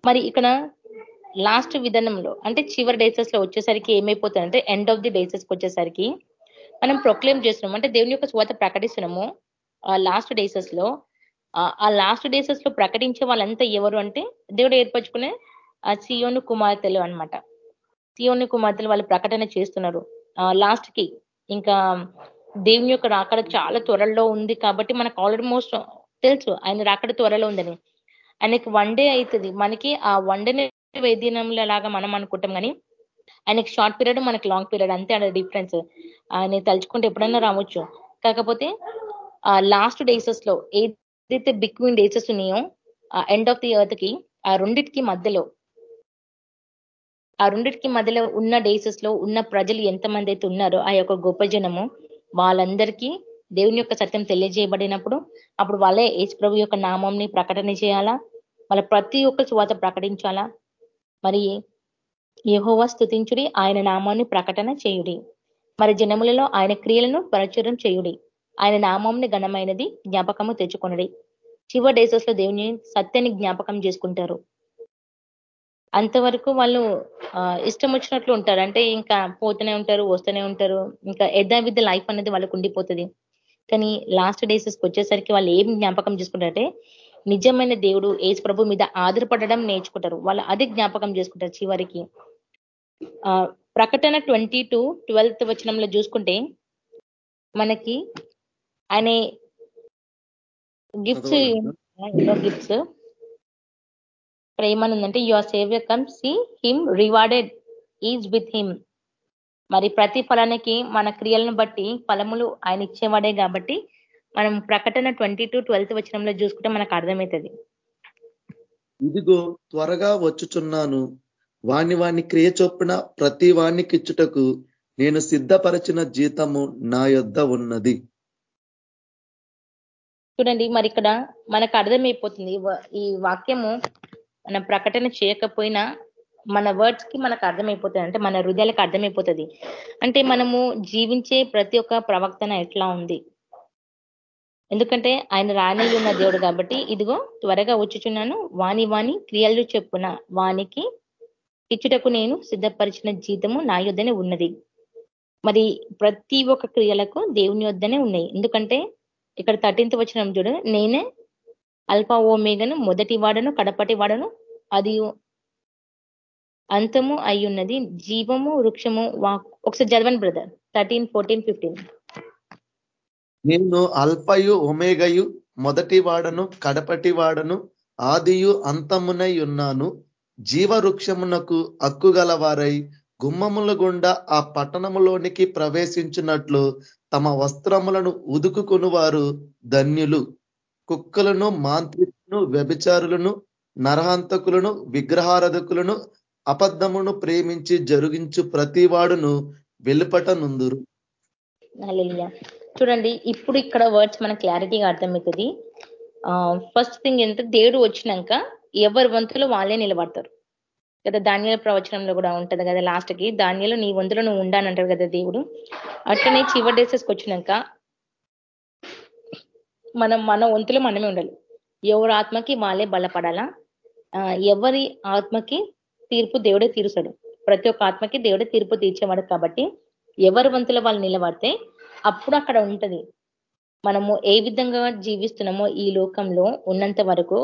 [SPEAKER 3] మరి ఇక్కడ లాస్ట్ విధానంలో అంటే చివరి డేసెస్లో వచ్చేసరికి ఏమైపోతుందంటే ఎండ్ ఆఫ్ ది డేసెస్కి వచ్చేసరికి మనం ప్రొక్లెయిమ్ చేస్తున్నాము. అంటే దేవుని యొక్క స్వాత ప్రకటిస్తున్నాము. ఆ లాస్ట్ డేసెస్లో. ఆ లాస్ట్ డేసెస్లో ప్రకటించే వాళ్ళంతా ఎవరు అంటే దేవుడు ఏర్పరచుకునే ఆ సియోను కుమార్తెలు అనమాట సియోను కుమార్తెలు వాళ్ళు ప్రకటన చేస్తున్నారు. లాస్ట్కి ఇంకా దేవుని యొక్క రాకడ చాలా త్వరలో ఉంది కాబట్టి మనకు ఆల్మోస్ట్ తెలుసు ఆయన రాకడ త్వరలో ఉందని. ఆయనకి వన్ డే అవుతుంది. మనకి ఆ వన్ డే వేదినంలాగా మనం అనుకుంటాం కానీ ఆయనకి షార్ట్ పీరియడ్ మనకి లాంగ్ పీరియడ్ అంతే అక్కడ డిఫరెన్స్ ఆయన తలుచుకుంటే ఎప్పుడైనా రావచ్చు. కాకపోతే లాస్ట్ డేసెస్లో ఏదైతే బిక్వీన్ డేసెస్ ఉన్నాయో ఎండ్ ఆఫ్ ది ఎర్త్కి ఆ రెండిటికి మధ్యలో ఆ రెండిటికి మధ్యలో ఉన్న డేసెస్లో ఉన్న ప్రజలు ఎంతమంది అయితే ఉన్నారో ఆ యొక్క గొప్ప జనము వాళ్ళందరికీ దేవుని యొక్క సత్యం తెలియజేయబడినప్పుడు అప్పుడు వాళ్ళే యేసు ప్రభు యొక్క నామంని ప్రకటన చేయాలా? వాళ్ళ ప్రతి ఒక్క చువాత ప్రకటించాలా? మరి యహోవా స్థుతించుడి ఆయన నామాన్ని ప్రకటన చేయుడి. మరి జనములలో ఆయన క్రియలను ప్రచురం చేయుడి. ఆయన నామంని ఘనమైనది జ్ఞాపకము తెచ్చుకొనడి. చివరి డేసెస్లో దేవుని సత్యాన్ని జ్ఞాపకం చేసుకుంటారు. అంతవరకు వాళ్ళు ఇష్టం వచ్చినట్లు ఉంటారు. అంటే ఇంకా పోతూనే ఉంటారు వస్తూనే ఉంటారు. ఇంకా యథావిధ లైఫ్ అనేది వాళ్ళకు ఉండిపోతుంది. కానీ లాస్ట్ డేసెస్కి వచ్చేసరికి వాళ్ళు ఏం జ్ఞాపకం చేసుకుంటారంటే నిజమైన దేవుడు ఏసు ప్రభు మీద ఆధారపడడం నేర్చుకుంటారు. వాళ్ళు అది జ్ఞాపకం చేసుకుంటారు చివరికి. ప్రకటన ట్వంటీ టు ట్వెల్త్ వచనంలో చూసుకుంటే మనకి ఆయన గిఫ్ట్స్ ఎన్నో gifts ఏమనుందంటే your saviour come see him rewarded is with him మరి ప్రతి ఫలానికి మన క్రియలను బట్టి ఫలములు ఆయన ఇచ్చేవాడే కాబట్టి మనం ప్రకటన ట్వంటీ టు ట్వెల్త్ వచనంలో చూసుకుంటే మనకు అర్థమవుతుంది.
[SPEAKER 2] ఇదిగో త్వరగా వచ్చుచున్నాను. వాణ్ణి వాణ్ణి క్రియ చొప్పున ప్రతి వాణ్ణికి ఇచ్చుటకు నేను సిద్ధపరచిన జీతము నా యొద్ద ఉన్నది.
[SPEAKER 3] చూడండి మరి ఇక్కడ మనకు అర్థమైపోతుంది. ఈ వాక్యము మనం ప్రకటన చేయకపోయినా మన వర్డ్స్కి మనకు అర్థమైపోతుంది. అంటే మన హృదయాలకు అర్థమైపోతుంది. అంటే మనము జీవించే ప్రతి ఒక్క ప్రవక్తన ఎట్లా ఉంది? ఎందుకంటే ఆయన రానయ్యి ఉన్న దేవుడు కాబట్టి ఇదిగో త్వరగా వచ్చుచున్నాను. వాని వాని క్రియలు చెప్పున వానికి ఇచ్చుటకు నేను సిద్ధపరిచిన జీతము నా యొద్దనే ఉన్నది. మరి ప్రతి ఒక్క క్రియలకు దేవుని వద్దనే ఉన్నాయి. ఎందుకంటే ఇక్కడ థర్టీన్త్ వచ్చిన చూడ నేనే అల్ప ఓమేగను మొదటి వాడను కడపటి వాడను అది అంతము అయి ఉన్నది. జీవము వృక్షము ఒకసారి చదవండి బ్రదర్ థర్టీన్ ఫోర్టీన్ ఫిఫ్టీన్.
[SPEAKER 2] నేను అల్పయు ఒమేగయు మొదటి వాడను కడపటి వాడను ఆదియు అంతమునై ఉన్నాను. జీవవృక్షమునకు హక్కుగల వారై గుమ్మముల గుండా ఆ పట్టణములోనికి ప్రవేశించినట్లు తమ వస్త్రములను ఉదుకుకుని వారు ధన్యులు. కుక్కలను మాంత్రికులను వ్యభిచారులను నరహంతకులను విగ్రహారధకులను అబద్ధమును ప్రేమించి జరిగించు ప్రతివాడును వెలుపట నుందురు
[SPEAKER 3] చూడండి ఇప్పుడు ఇక్కడ వర్డ్స్ మన క్లారిటీగా అర్థమవుతుంది. ఫస్ట్ థింగ్ ఏంటంటే దేవుడు వచ్చినాక ఎవరి వంతులు వాళ్ళే నిలబడతారు. కదా ధాన్యాల ప్రవచనంలో కూడా ఉంటది కదా లాస్ట్కి ధాన్యాలు నీ వంతులు నువ్వు ఉండానంటారు కదా దేవుడు. అట్లనే చివరి డేసెస్కి వచ్చినాక మనం మన వంతులు మనమే ఉండాలి. ఎవరి ఆత్మకి వాళ్ళే బలపడాలా? ఎవరి ఆత్మకి తీర్పు దేవుడే తీరుస్తాడు. ప్రతి ఒక్క ఆత్మకి దేవుడే తీర్పు తీర్చేవాడు కాబట్టి ఎవరి వంతుల వాళ్ళు నిలబడితే అప్పుడు అక్కడ ఉంటది. మనము ఏ విధంగా జీవిస్తున్నామో ఈ లోకంలో ఉన్నంత వరకు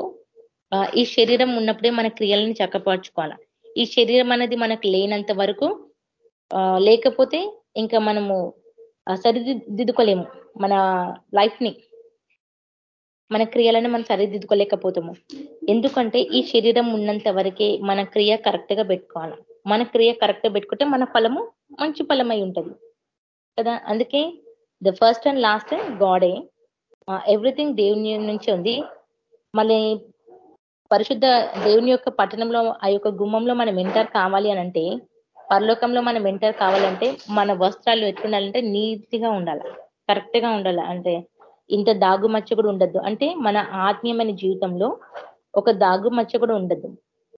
[SPEAKER 3] ఈ శరీరం ఉన్నప్పుడే మన క్రియలను చక్కపరచుకోవాలా. ఈ శరీరం అనేది మనకు లేనంత వరకు లేకపోతే ఇంకా మనము సరిదిద్దుకోలేము మన లైఫ్ని మన క్రియలను మనం సరిదిద్దుకోలేకపోతాము. ఎందుకంటే ఈ శరీరం ఉన్నంత వరకే మన క్రియ కరెక్ట్గా పెట్టుకోవాలి. మన క్రియ కరెక్ట్ పెట్టుకుంటే మన ఫలము మంచి ఫలమై ఉంటుంది. కదా? అందుకే ద ఫస్ట్ అండ్ లాస్ట్ గాడే ఎవ్రీథింగ్ దేవుని నుంచి ఉంది. మళ్ళీ పరిశుద్ధ దేవుని యొక్క పట్టణంలో ఆ యొక్క గుమ్మంలో మనం ఎంటర్ కావాలి అనంటే పరలోకంలో మనం ఎంటర్ కావాలంటే మన వస్త్రాలు ఎట్లుండాలంటే నీతిగా ఉండాలి కరెక్ట్గా ఉండాలి అంటే ఇంత దాగు మచ్చ కూడా ఉండద్దు. అంటే మన ఆత్మీయమైన జీవితంలో ఒక దాగు మచ్చ కూడా ఉండద్దు.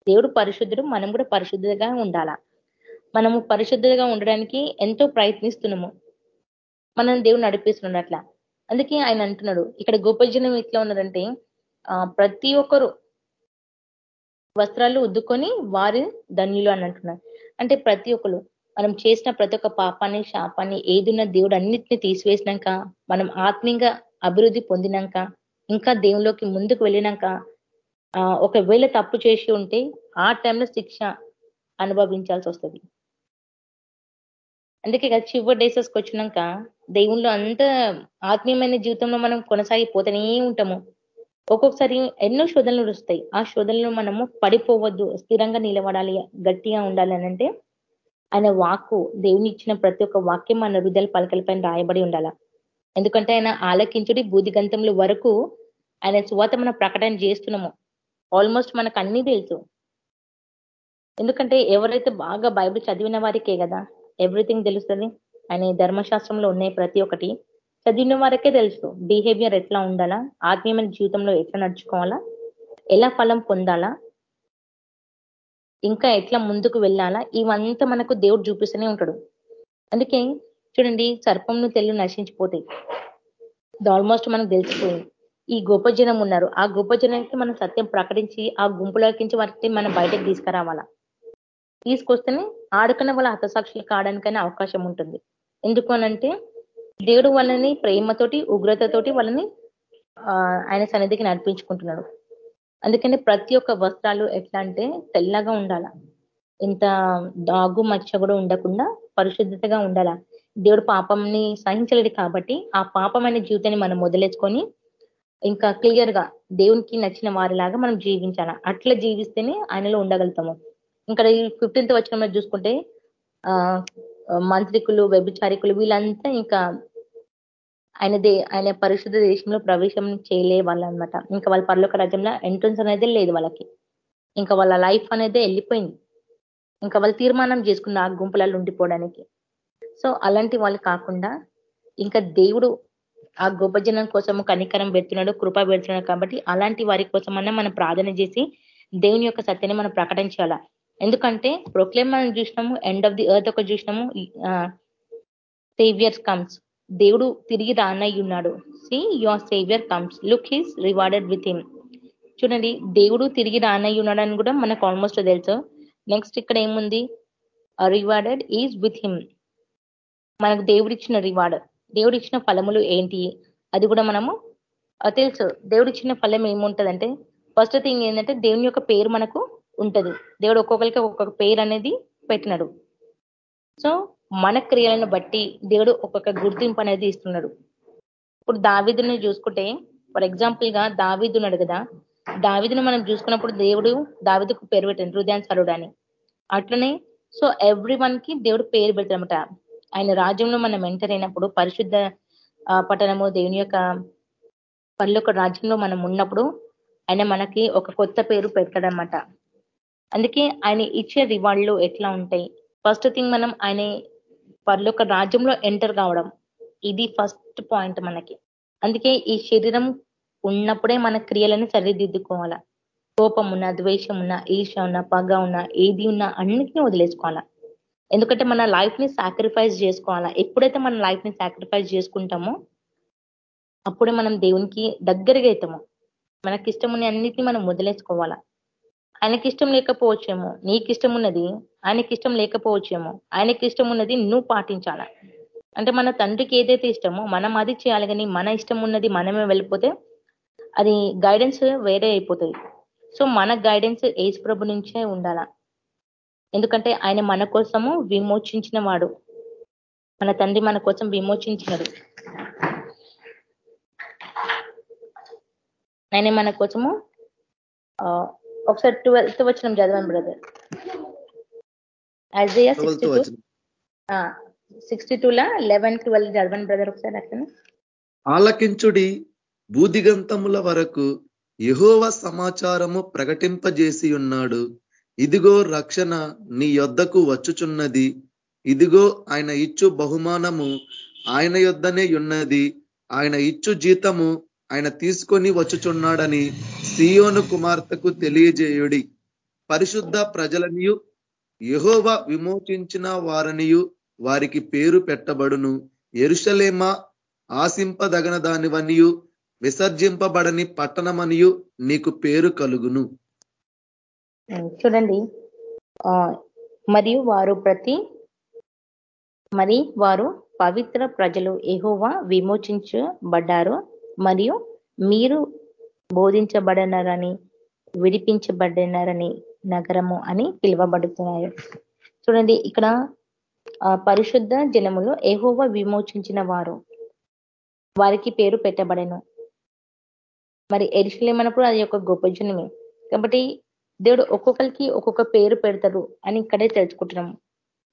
[SPEAKER 3] దేవుడు పరిశుద్ధుడు మనం కూడా పరిశుద్ధంగా ఉండాల. మనము పరిశుద్ధంగా ఉండడానికి ఎంతో ప్రయత్నిస్తున్నాము. మనం దేవుడు నడిపిస్తున్నాడు అట్లా. అందుకే ఆయన అంటున్నాడు ఇక్కడ గొప్ప జనం ఎట్లా ఉన్నారంటే ప్రతి ఒక్కరు వస్త్రాలు ఉద్దుకొని వారి ధన్యులు అని అంటున్నారు. అంటే ప్రతి ఒక్కరు మనం చేసిన ప్రతి ఒక్క పాపాన్ని శాపాన్ని ఏదున్న దేవుడు అన్నిటిని తీసివేసినాక మనం ఆత్మీయంగా అభివృద్ధి పొందినాక ఇంకా దేవులోకి ముందుకు వెళ్ళినాక ఒకవేళ తప్పు చేసి ఉంటే ఆ టైంలో శిక్ష అనుభవించాల్సి వస్తుంది. అందుకే కదా చివరి డేసెస్కి వచ్చినాక దేవుళ్ళు అంత ఆత్మీయమైన జీవితంలో మనం కొనసాగిపోతూనే ఉంటాము. ఒక్కొక్కసారి ఎన్నో శోధనలు వస్తాయి. ఆ శోధనలు మనము పడిపోవద్దు స్థిరంగా నిలబడాలి గట్టిగా ఉండాలి అంటే ఆయన వాక్కు దేవుని ఇచ్చిన ప్రతి ఒక్క వాక్యం మన హృదయాల పలకలపైన రాయబడి ఉండాల. ఎందుకంటే ఆయన ఆలకించుడి బూదిగంతముల వరకు ఆయన సువాత మనం ప్రకటన చేస్తున్నాము. ఆల్మోస్ట్ మనకు అన్ని తెలుసు. ఎందుకంటే ఎవరైతే బాగా బైబిల్ చదివిన వారికే కదా ఎవ్రీథింగ్ తెలుస్తుంది. ఆయన ధర్మశాస్త్రంలో ఉన్నాయి ప్రతి ఒక్కటి. చదివిన వారికే తెలుసు. బిహేవియర్ ఎట్లా ఉండాలా? ఆత్మీయమైన జీవితంలో ఎట్లా నడుచుకోవాలా? ఎలా ఫలం పొందాలా? ఇంకా ఎట్లా ముందుకు వెళ్ళాలా? ఇవంతా మనకు దేవుడు చూపిస్తూనే ఉంటాడు. అందుకే చూడండి సర్పంను తెల్లు నశించిపోతాయి. ఆల్మోస్ట్ మనకు తెలిసిపోయింది. ఈ గొప్ప జనం ఉన్నారు. ఆ గొప్ప జనానికి మనం సత్యం ప్రకటించి ఆ గుంపులోకించి వాటిని మనం బయటకు తీసుకురావాలా? తీసుకొస్తేనే ఆడుకున్న వాళ్ళ హతసాక్షులు కావడానికైనా అవకాశం ఉంటుంది. ఎందుకు అనంటే దేవుడు వాళ్ళని ప్రేమతోటి ఉగ్రతతోటి వాళ్ళని ఆయన సన్నిధికి నడిపించుకుంటున్నాడు. అందుకని ప్రతి ఒక్క వస్త్రాలు ఎట్లా అంటే తెల్లగా ఉండాల. ఇంత దాగు మచ్చ కూడా ఉండకుండా పరిశుద్ధతగా ఉండాల. దేవుడు పాపంని సహించలేడు కాబట్టి ఆ పాపమైన జీవితాన్ని మనం మొదలెచ్చుకొని ఇంకా క్లియర్గా దేవునికి నచ్చిన వారిలాగా మనం జీవించాల. అట్లా జీవిస్తేనే ఆయనలో ఉండగలుగుతాము. ఇంకా ఈ ఫిఫ్టీన్త్ వచ్చిన చూసుకుంటే ఆ మంత్రికులు వ్యభిచారికులు వీళ్ళంతా ఇంకా ఆయన దే ఆయన పరిశుద్ధ దేశంలో ప్రవేశం చేయలే వాళ్ళు అనమాట ఇంకా వాళ్ళ పర్లోక రాజ్యంలో ఎంట్రన్స్ అనేది లేదు వాళ్ళకి. ఇంకా వాళ్ళ లైఫ్ అనేది వెళ్ళిపోయింది. ఇంకా వాళ్ళు తీర్మానం చేసుకున్న ఆ గుంపులలో ఉండిపోవడానికి. సో అలాంటి వాళ్ళు కాకుండా ఇంకా దేవుడు ఆ గొప్ప జనం కోసము కనికరం పెడుతున్నాడు కృప పెడుతున్నాడు కాబట్టి అలాంటి వారి కోసమన్నా మనం ప్రార్థన చేసి దేవుని యొక్క సత్యాన్ని మనం ప్రకటించాలా ఎందుకంటే ప్రొక్లేమ్ మనం చూసినాము ఎండ్ ఆఫ్ ది ఎర్త్ ఒక చూసినాము సేవియర్ కమ్స్ దేవుడు తిరిగి రానయ్యి ఉన్నాడు see your saviour comes look his rewarded with him చూడండి దేవుడు తిరిగి రానయ్యి ఉన్నాడని కూడా మనకు ఆల్మోస్ట్ తెలుసు. నెక్స్ట్ ఇక్కడ ఏముంది? రివార్డెడ్ ఈజ్ విత్ హిమ్ మనకు దేవుడు ఇచ్చిన రివార్డ్ దేవుడు ఇచ్చిన ఫలములు ఏంటి? అది కూడా మనము తెలుసు. దేవుడు ఇచ్చిన ఫలం ఏముంటుందంటే ఫస్ట్ థింగ్ ఏంటంటే దేవుని యొక్క పేరు మనకు ఉంటది. దేవుడు ఒక్కొక్కరికి ఒక్కొక్క పేరు అనేది పెట్టినాడు. సో మన క్రియలను బట్టి దేవుడు ఒక్కొక్క గుర్తింపు అనేది ఇస్తున్నాడు. ఇప్పుడు దావిదుని చూసుకుంటే ఫర్ ఎగ్జాంపుల్గా దావిదున్నాడు కదా. దావిదును మనం చూసుకున్నప్పుడు దేవుడు దావిదుకు పేరు పెట్టాడు హృదయాన్సరుడు అని. అట్లనే సో ఎవ్రీ వన్కి దేవుడు పేరు పెడతామట ఆయన రాజ్యంలో మనం ఎంటర్ అయినప్పుడు పరిశుద్ధ పట్టణము దేవుని యొక్క పల్లొక రాజ్యంలో మనం ఉన్నప్పుడు ఆయన మనకి ఒక కొత్త పేరు పెట్టడనమాట అందుకే ఆయన ఇచ్చే రివార్డులు ఎట్లా ఉంటాయి? ఫస్ట్ థింగ్ మనం ఆయన పర్లోక రాజ్యంలో ఎంటర్ కావడం. ఇది ఫస్ట్ పాయింట్ మనకి. అందుకే ఈ శరీరం ఉన్నప్పుడే మన క్రియలను సరిదిద్దుకోవాలా. కోపం ఉన్న ద్వేషం ఉన్న ఈర్ష ఉన్న పగ ఉన్న ఏది ఉన్నా అన్నిటినీ వదిలేసుకోవాలా. ఎందుకంటే మన లైఫ్ని సాక్రిఫైస్ చేసుకోవాలా. ఎప్పుడైతే మన లైఫ్ని సాక్రిఫైస్ చేసుకుంటామో అప్పుడే మనం దేవునికి దగ్గరగా అవుతాము. మనకి ఇష్టం ఉన్న అన్నిటిని మనం వదిలేసుకోవాలా. ఆయనకి ఇష్టం లేకపోవచ్చేమో నీకు ఇష్టం ఉన్నది ఆయనకి ఇష్టం లేకపోవచ్చేమో ఆయనకి ఇష్టం ఉన్నది నువ్వు పాటించాల. అంటే మన తండ్రికి ఏదైతే ఇష్టమో మనం అది చేయాలి కానీ మన ఇష్టం ఉన్నది మనమే వెళ్ళిపోతే అది గైడెన్స్ వేరే అయిపోతుంది. సో మన గైడెన్స్ ఏజ్ ప్రభు నుంచే ఉండాల. ఎందుకంటే ఆయన మన కోసము విమోచించిన వాడు. మన తండ్రి మన కోసం విమోచించినడు. ఆయన మన కోసము ఒకసారి ట్వెల్త్ వచ్చిన చదవండి brother Isaiah sixty two sixty టూలా eleven twelve చదవండి బ్రదర్ ఒకసారి అట్లనే.
[SPEAKER 2] ఆలకించుడి బూదిగంతముల వరకు యహోవ సమాచారము ప్రకటింపజేసి ఉన్నాడు ఇదిగో రక్షణ నీ యొద్దకు వచ్చుచున్నది. ఇదిగో ఆయన ఇచ్చు బహుమానము ఆయన యొద్దనే ఉన్నది. ఆయన ఇచ్చు జీతము ఆయన తీసుకొని వచ్చుచున్నాడని సియోను కుమార్తెకు తెలియజేయుడి. పరిశుద్ధ ప్రజలనియు యహోవ విమోచించిన వారనియు వారికి పేరు పెట్టబడును. ఎరుషలేమ ఆశింపదగన దానివనియు విసర్జింపబడని పట్టణమనియు నీకు పేరు కలుగును.
[SPEAKER 3] చూడండి. మరియు వారు ప్రతి మరి వారు పవిత్ర ప్రజలు ఎహోవా విమోచించబడ్డారు. మరియు మీరు బోధించబడినారని విడిపించబడినారని నగరము అని పిలువబడుతున్నాయి చూడండి ఇక్కడ పరిశుద్ధ జనములు ఏహోవ విమోచించిన వారు. వారికి పేరు పెట్టబడను. మరి ఎరిశలేమన్నప్పుడు అది ఒక గొప్ప జనమే. కాబట్టి దేవుడు ఒక్కొక్కరికి ఒక్కొక్క పేరు పెడతారు అని ఇక్కడే తెలుసుకుంటున్నాము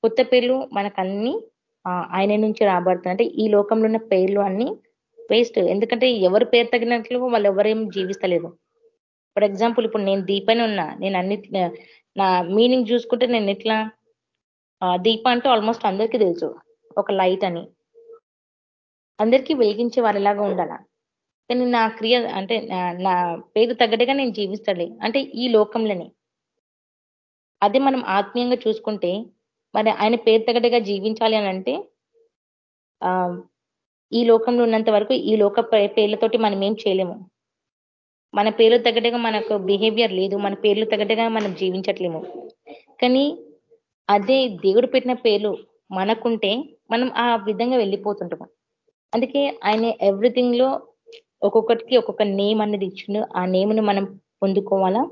[SPEAKER 3] కొత్త పేర్లు మనకన్నీ ఆయన నుంచి రాబడుతున్నాయి. అంటే ఈ లోకంలో ఉన్న పేర్లు అన్ని వేస్ట్ ఎందుకంటే ఎవరు పేరు తగినట్లు వాళ్ళు ఎవరేం జీవిస్తలేదు ఫర్ ఎగ్జాంపుల్ ఇప్పుడు నేను దీపని ఉన్నా నేను అన్ని నా మీనింగ్ చూసుకుంటే నేను ఎట్లా? దీప అంటే ఆల్మోస్ట్ అందరికీ తెలుసు ఒక లైట్ అని. అందరికీ వెలిగించే వారిలాగా ఉండాల? కానీ నా క్రియ అంటే నా పేరు తగ్గట్టుగా నేను జీవిస్తాలే. అంటే ఈ లోకంలోనే. అదే మనం ఆత్మీయంగా చూసుకుంటే మరి ఆయన పేరు తగ్గట్టుగా జీవించాలి అని అంటే ఈ లోకంలో ఉన్నంత వరకు ఈ లోక పేర్లతోటి మనం ఏం చేయలేము. మన పేర్లు తగ్గట్టుగా మనకు బిహేవియర్ లేదు. మన పేర్లు తగ్గట్టుగా మనం జీవించట్లేము. కానీ అదే దేవుడు పెట్టిన పేర్లు మనకుంటే మనం ఆ విధంగా వెళ్ళిపోతుంటాము. అందుకే ఆయన ఎవ్రీథింగ్లో ఒక్కొక్కటికి ఒక్కొక్క నేమ్ అనేది ఇచ్చిండు. ఆ నేమ్ను మనం పొందుకోవాలా?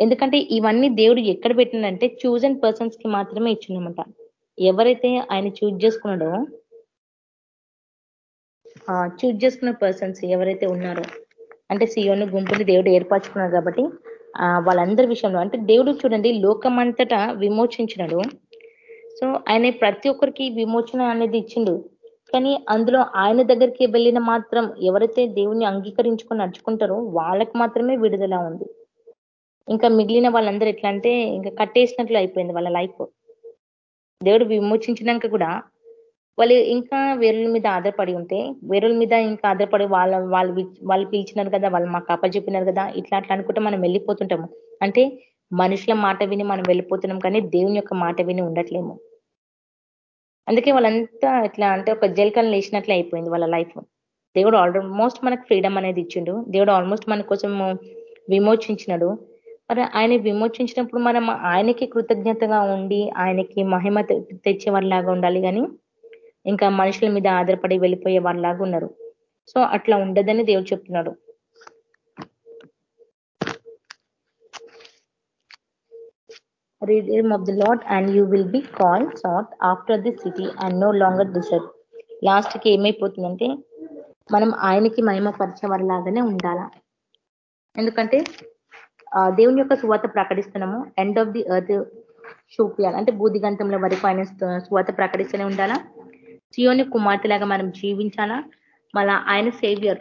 [SPEAKER 3] ఎందుకంటే ఇవన్నీ దేవుడు ఎక్కడ పెట్టిందంటే చూజన్ పర్సన్స్కి మాత్రమే ఇచ్చిందనమాట ఎవరైతే ఆయన చూజ్ చేసుకున్నాడో చూజ్ చేసుకున్న పర్సన్స్ ఎవరైతే ఉన్నారో అంటే సియోను గుంపుని దేవుడు ఏర్పరచుకున్నాడు కాబట్టి వాళ్ళందరి విషయంలో అంటే దేవుడు చూడండి లోకమంతటా విమోచించినాడు. సో ఆయన ప్రతి ఒక్కరికి విమోచన అనేది ఇచ్చిండు. కానీ అందులో ఆయన దగ్గరికి వెళ్ళిన మాత్రం ఎవరైతే దేవుని అంగీకరించుకొని నడుచుకుంటారో వాళ్ళకి మాత్రమే విడుదల ఉంది. ఇంకా మిగిలిన వాళ్ళందరూ ఎట్లా అంటే ఇంకా కట్టేసినట్లు అయిపోయింది వాళ్ళ లైఫ్ దేవుడు విమోచించినాక కూడా వాళ్ళు ఇంకా వేరుల మీద ఆధారపడి ఉంటే వేరుల మీద ఇంకా ఆధారపడి వాళ్ళ వాళ్ళు వాళ్ళు పిలిచినారు కదా వాళ్ళు మాకు అప్పచెప్పినారు కదా ఇట్లా అట్లా అనుకుంటే మనం వెళ్ళిపోతుంటాము. అంటే మనుషుల మాట విని మనం వెళ్ళిపోతున్నాం కానీ దేవుని యొక్క మాట విని ఉండట్లేము. అందుకే వాళ్ళంతా ఇట్లా అంటే ఒక జల్కలు లేచినట్లే అయిపోయింది వాళ్ళ లైఫ్. దేవుడు ఆల్మోస్ట్ మనకు ఫ్రీడమ్ అనేది ఇచ్చిండు. దేవుడు ఆల్మోస్ట్ మన కోసం విమోచించినాడు. మరి ఆయన విమోచించినప్పుడు మనం ఆయనకి కృతజ్ఞతగా ఉండి ఆయనకి మహిమ తెచ్చే వారిలాగా ఉండాలి కానీ ఇంకా మనుషుల మీద ఆధారపడి వెళ్ళిపోయే వారిలాగా ఉన్నారు. సో అట్లా ఉండదని దేవుడు చెప్తున్నాడు. Redeem of the Lord and you will be called sought after the city and no longer desert లాస్ట్కి ఏమైపోతుందంటే మనం ఆయనకి మహిమ పరిచే ఉండాలా? ఎందుకంటే దేవుని యొక్క సువాత ప్రకటిస్తున్నాము. ఎండ్ ఆఫ్ ది ఎర్త్ చూపియాలి. అంటే బూదిగంతంలో వరకు ఆయన సువాత ప్రకటిస్తూనే ఉండాలా? సియోని కుమార్తెలాగా మనం జీవించాలా? మళ్ళా ఆయన సేవియర్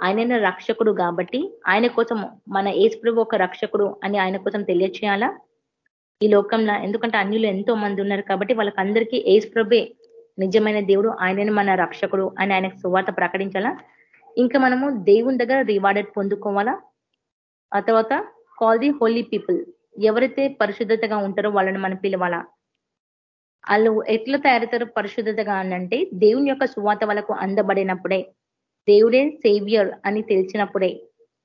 [SPEAKER 3] ఆయన రక్షకుడు కాబట్టి ఆయన కోసం మన ఏసుప్రభు ఒక రక్షకుడు అని ఆయన కోసం తెలియచేయాలా? ఈ లోకంలో ఎందుకంటే అన్యులు ఎంతో మంది ఉన్నారు కాబట్టి వాళ్ళకందరికీ ఏసుప్రభే నిజమైన దేవుడు ఆయనని మన రక్షకుడు అని ఆయనకు సువార్త ప్రకటించాలా? ఇంకా మనము దేవుని దగ్గర రివార్డెడ్ పొందుకోవాలా? ఆ తర్వాత కాల్ ది హోలీ పీపుల్ ఎవరైతే పరిశుద్ధతగా ఉంటారో వాళ్ళని మనం పిలవాలా? వాళ్ళు ఎట్లా తయారవుతారు పరిశుద్ధతగా అంటే దేవుని యొక్క సువాత వాళ్ళకు అందబడినప్పుడే దేవుడే సేవియర్ అని తెలిసినప్పుడే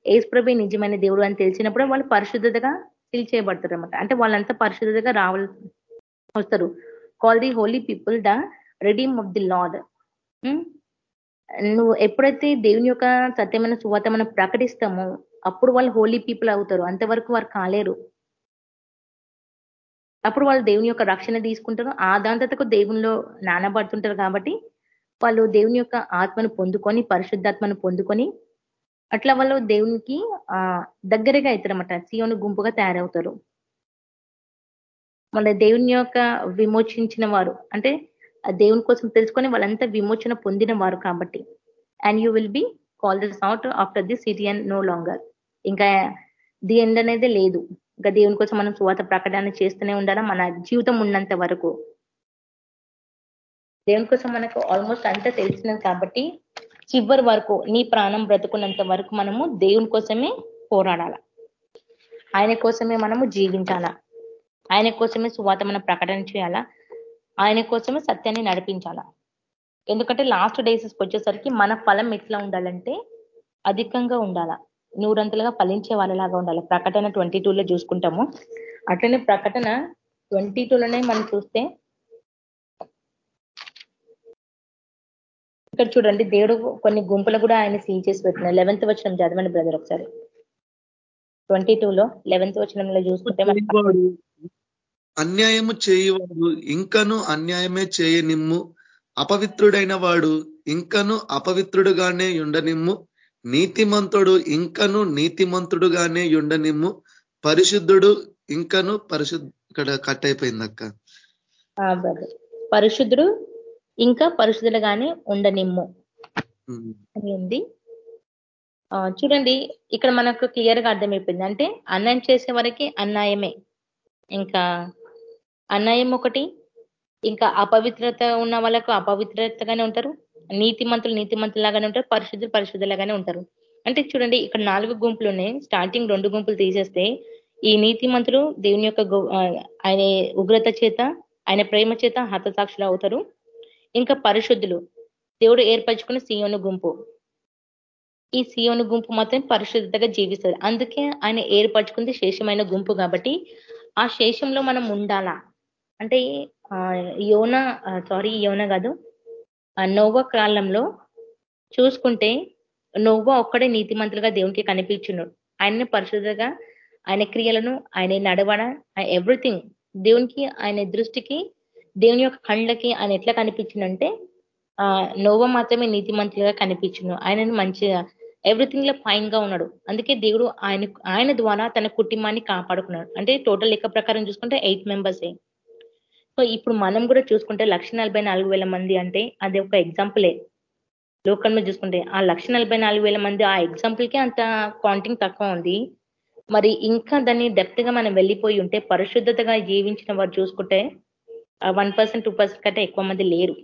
[SPEAKER 3] ఏసుప్రభే నిజమైన దేవుడు అని తెలిసినప్పుడే వాళ్ళు పరిశుద్ధతగా ఫిల్ చేయబడతారు అనమాట అంటే వాళ్ళంతా పరిశుద్ధతగా రావాలి వస్తారు. Call the holy people the redeem of the lord నువ్వు ఎప్పుడైతే దేవుని యొక్క సత్యమైన సువాత మనం ప్రకటిస్తామో అప్పుడు వాళ్ళు హోలీ పీపుల్ అవుతారు. అంతవరకు వారు కాలేరు. అప్పుడు వాళ్ళు దేవుని యొక్క రక్షణ తీసుకుంటారు. ఆ దాంతకు దేవునిలో నానబడుతుంటారు కాబట్టి వాళ్ళు దేవుని యొక్క ఆత్మను పొందుకొని పరిశుద్ధాత్మను పొందుకొని అట్లా వాళ్ళు దేవునికి ఆ దగ్గరగా అవుతారన్నమాట. సియోను గుంపుగా తయారవుతారు. వాళ్ళ దేవుని యొక్క విమోచించిన వారు అంటే దేవుని కోసం తెలుసుకొని వాళ్ళంతా విమోచన పొందిన వారు కాబట్టి. And you will be call this out after the city and no longer ఇంకా ది ఎండ్ అనేది లేదు. ఇంకా దేవుని కోసం మనం సువాత ప్రకటన చేస్తూనే ఉండాలా? మన జీవితం ఉన్నంత వరకు. దేవుని కోసం మనకు ఆల్మోస్ట్ అంతా తెలిసినది కాబట్టి చివరి వరకు నీ ప్రాణం బ్రతుకున్నంత వరకు మనము దేవుని కోసమే పోరాడాల? ఆయన కోసమే మనము జీవించాలా? ఆయన కోసమే సువాత మనం ప్రకటన చేయాలా? ఆయన కోసమే సత్యాన్ని నడిపించాలా? ఎందుకంటే లాస్ట్ డేసెస్కి వచ్చేసరికి మన ఫలం ఎట్లా ఉండాలంటే అధికంగా ఉండాలా? నూరంతలుగా ఫలించే వాళ్ళలాగా ఉండాలి. ప్రకటన ట్వంటీ టూలో చూసుకుంటాము. అట్లనే ప్రకటన ట్వంటీ టూలోనే మనం చూస్తే ఇక్కడ చూడండి దేవుడు కొన్ని గుంపులు కూడా ఆయన సీల్ చేసి పెట్టిన లెవెన్త్ వచ్చిన చదవండి బ్రదర్ ఒకసారి. ట్వంటీ టూలో లెవెన్త్ వచ్చినంలో చూసుకుంటే
[SPEAKER 2] అన్యాయము చేయవాడు ఇంకను అన్యాయమే చేయనిమ్ము. అపవిత్రుడైన వాడు ఇంకను అపవిత్రుడుగానే ఉండనిమ్ము. నీతిమంతుడు ఇంకను నీతిమంతుడుగానే ఉండనిమ్ము. పరిశుద్ధుడు ఇంకను పరిశుద్ధ ఇక్కడ కట్ అయిపోయింది అక్క.
[SPEAKER 3] పరిశుద్ధుడు ఇంకా పరిశుద్ధులుగానే ఉండనిమ్ము. అని ఉంది. చూడండి ఇక్కడ మనకు క్లియర్గా అర్థమైపోయింది. అంటే అన్యాయం చేసే వరకి అన్యాయమే. ఇంకా అన్యాయం ఒకటి ఇంకా అపవిత్రత ఉన్న వాళ్ళకు అపవిత్రతగానే ఉంటారు. నీతిమంతులు నీతిమంతులాగానే ఉంటారు పరిశుద్ధులు పరిశుద్ధులాగానే ఉంటారు. అంటే చూడండి ఇక్కడ నాలుగు గుంపులు ఉన్నాయి స్టార్టింగ్ రెండు గుంపులు తీసేస్తే ఈ నీతిమంతులు దేవుని యొక్క ఆయన ఉగ్రత చేత ఆయన ప్రేమ చేత హతసాక్షులు అవుతారు. ఇంకా పరిశుద్ధులు దేవుడు ఏర్పరచుకున్న సీయోను గుంపు. ఈ సీయోను గుంపు మాత్రం పరిశుద్ధతగా జీవిస్తారు అందుకే ఆయన ఏర్పరచుకుంది శేషమైన గుంపు కాబట్టి ఆ శేషంలో మనం ఉండాలా? అంటే యోన సారీ యోన కాదు ఆ నోవ కాలంలో చూసుకుంటే నోవ ఒక్కడే నీతిమంతులుగా దేవునికి కనిపించున్నాడు ఆయన్ని పరిశుద్ధగా ఆయన క్రియలను ఆయన నడవడ ఎవ్రీథింగ్ దేవునికి ఆయన దృష్టికి దేవుని యొక్క కళ్ళకి ఆయన ఎట్లా కనిపించిందంటే ఆ నోవ మాత్రమే నీతిమంతులుగా కనిపించును. ఆయనను మంచిగా ఎవ్రీథింగ్లో ఫైన్గా ఉన్నాడు. అందుకే దేవుడు ఆయన ఆయన ద్వారా తన కుటుంబాన్ని కాపాడుకున్నాడు. అంటే టోటల్ లెక్క ప్రకారం చూసుకుంటే ఎయిట్ మెంబర్సే. సో ఇప్పుడు మనం కూడా చూసుకుంటే లక్ష మంది అంటే అది ఒక ఎగ్జాంపులే లోకంలో చూసుకుంటే ఆ లక్ష మంది ఆ ఎగ్జాంపుల్కే అంత కౌంటింగ్ తక్కువ ఉంది. మరి ఇంకా దాన్ని డెప్త్గా మనం వెళ్ళిపోయి ఉంటే పరిశుద్ధతగా జీవించిన వారు చూసుకుంటే వన్ పర్సెంట్ టూ పర్సెంట్ కంటే ఎక్కువ మంది లేరు.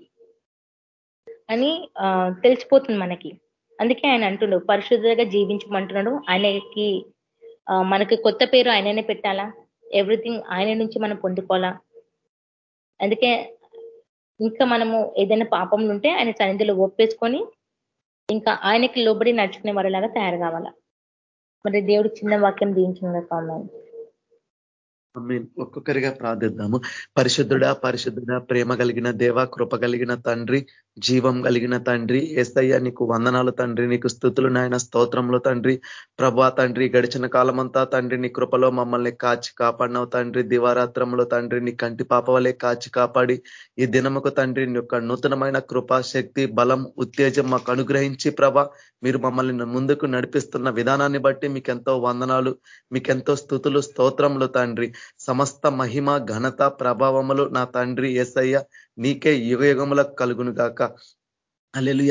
[SPEAKER 3] అని తెలిసిపోతుంది మనకి. అందుకే ఆయన అంటుండు పరిశుద్ధంగా జీవించమంటున్నాడు. ఆయనకి మనకి కొత్త పేరు ఆయననే పెట్టాలా? ఎవ్రీథింగ్ ఆయన నుంచి మనం పొందుకోవాలా? అందుకే ఇంకా మనము ఏదైనా పాపంలో ఉంటే ఆయన సన్నిధిలో ఒప్పేసుకొని ఇంకా ఆయనకి లోబడి నడుచుకునే వారిలాగా తయారు కావాలా. మరి దేవుడు చిన్న వాక్యం దీంచిన కావాలి
[SPEAKER 2] ఒక్కొక్కరిగా ప్రార్థిద్దాము. పరిశుద్ధుడా పరిశుద్ధుడా ప్రేమ కలిగిన దేవ కృప కలిగిన తండ్రి జీవం కలిగిన తండ్రి ఏసయ్య నీకు వందనాలు తండ్రి నీకు స్థుతులు నాయన స్తోత్రంలో తండ్రి. ప్రభా తండ్రి గడిచిన కాలమంతా తండ్రి నీ కృపలో మమ్మల్ని కాచి కాపాడినవు తండ్రి. దివారాత్రంలో తండ్రి నీ కంటి పాప వలె కాచి కాపాడి. ఈ దినముకు తండ్రి నీ యొక్క నూతనమైన కృపా శక్తి బలం ఉత్తేజం మాకు అనుగ్రహించి ప్రభ మీరు మమ్మల్ని ముందుకు నడిపిస్తున్న విధానాన్ని బట్టి మీకెంతో వందనాలు మీకెంతో స్థుతులు స్తోత్రములు తండ్రి. సమస్త మహిమ ఘనత ప్రభావములు నా తండ్రి ఏసయ్య. నీకే యుగ యుగములకు కలుగును గాక. అల్లెలు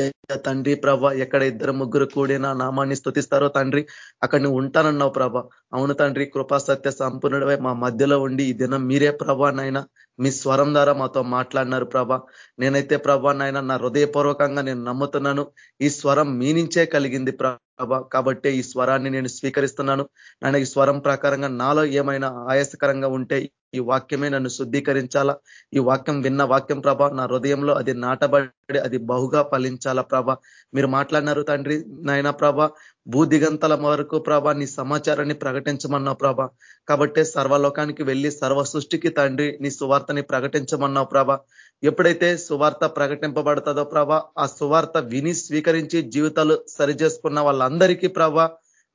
[SPEAKER 2] తండ్రి ప్రభ ఎక్కడ ఇద్దరు ముగ్గురు కూడిన నామాన్ని స్థుతిస్తారో తండ్రి అక్కడ నువ్వు ఉంటానన్నావు ప్రభ. అవును తండ్రి కృపా సత్య సంపూర్ణుడవై మా మధ్యలో ఉండి ఈ దినం మీరే ప్రభా నాయన మీ స్వరం ద్వారా మాతో మాట్లాడినారు ప్రభ. నేనైతే ప్రభా నాయన నా హృదయపూర్వకంగా నేను నమ్ముతున్నాను ఈ స్వరం మీ నుంచే కలిగింది ప్రభ కాబట్టి ఈ స్వరాన్ని నేను స్వీకరిస్తున్నాను. నాయన ఈ స్వరం ప్రకారంగా నాలో ఏమైనా ఆయాసకరంగా ఉంటే ఈ వాక్యమే నన్ను శుద్ధీకరించాలా? ఈ వాక్యం విన్న వాక్యం ప్రభ నా హృదయంలో అది నాటబడి అది బహుగా ఫలించాలా ప్రభ? మీరు మాట్లాడినారు తండ్రి నాయన ప్రభ భూదిగంతల వరకు ప్రభ నీ సమాచారాన్ని ప్రకటించమన్నావు ప్రభ. కాబట్టే సర్వలోకానికి వెళ్ళి సర్వ సృష్టికి తండ్రి నీ సువార్తని ప్రకటించమన్నావు ప్రభ. ఎప్పుడైతే సువార్త ప్రకటింపబడుతుందో ప్రభ ఆ సువార్త విని స్వీకరించి జీవితాలు సరి చేసుకున్న వాళ్ళందరికీ ప్రభ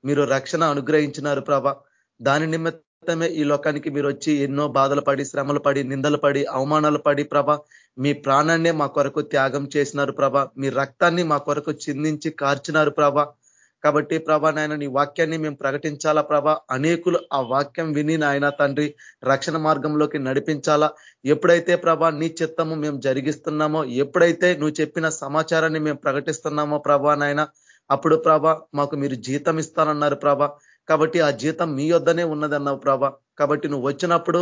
[SPEAKER 2] మీరు రక్షణ అనుగ్రహించినారు ప్రభా. దాని నిమిత్తమే ఈ లోకానికి మీరు వచ్చి ఎన్నో బాధలు పడి శ్రమలు పడి నిందలు పడి అవమానాలు పడి ప్రభ మీ ప్రాణాన్నే మా కొరకు త్యాగం చేసినారు ప్రభ. మీ రక్తాన్ని మా కొరకు చిందించి కార్చినారు ప్రభ. కాబట్టి ప్రభా నాయన నీ వాక్యాన్ని మేము ప్రకటించాలా ప్రభా? అనేకులు ఆ వాక్యం విని నాయన తండ్రి రక్షణ మార్గంలోకి నడిపించాలా? ఎప్పుడైతే ప్రభా నీ చిత్తము మేము జరిగిస్తున్నామో ఎప్పుడైతే నువ్వు చెప్పిన సమాచారాన్ని మేము ప్రకటిస్తున్నామో ప్రభా నాయన అప్పుడు ప్రభా మాకు మీరు జీతం ఇస్తానన్నారు ప్రభా. కాబట్టి ఆ జీతం మీ వద్దనే ఉన్నదన్నావు ప్రభా. కాబట్టి నువ్వు వచ్చినప్పుడు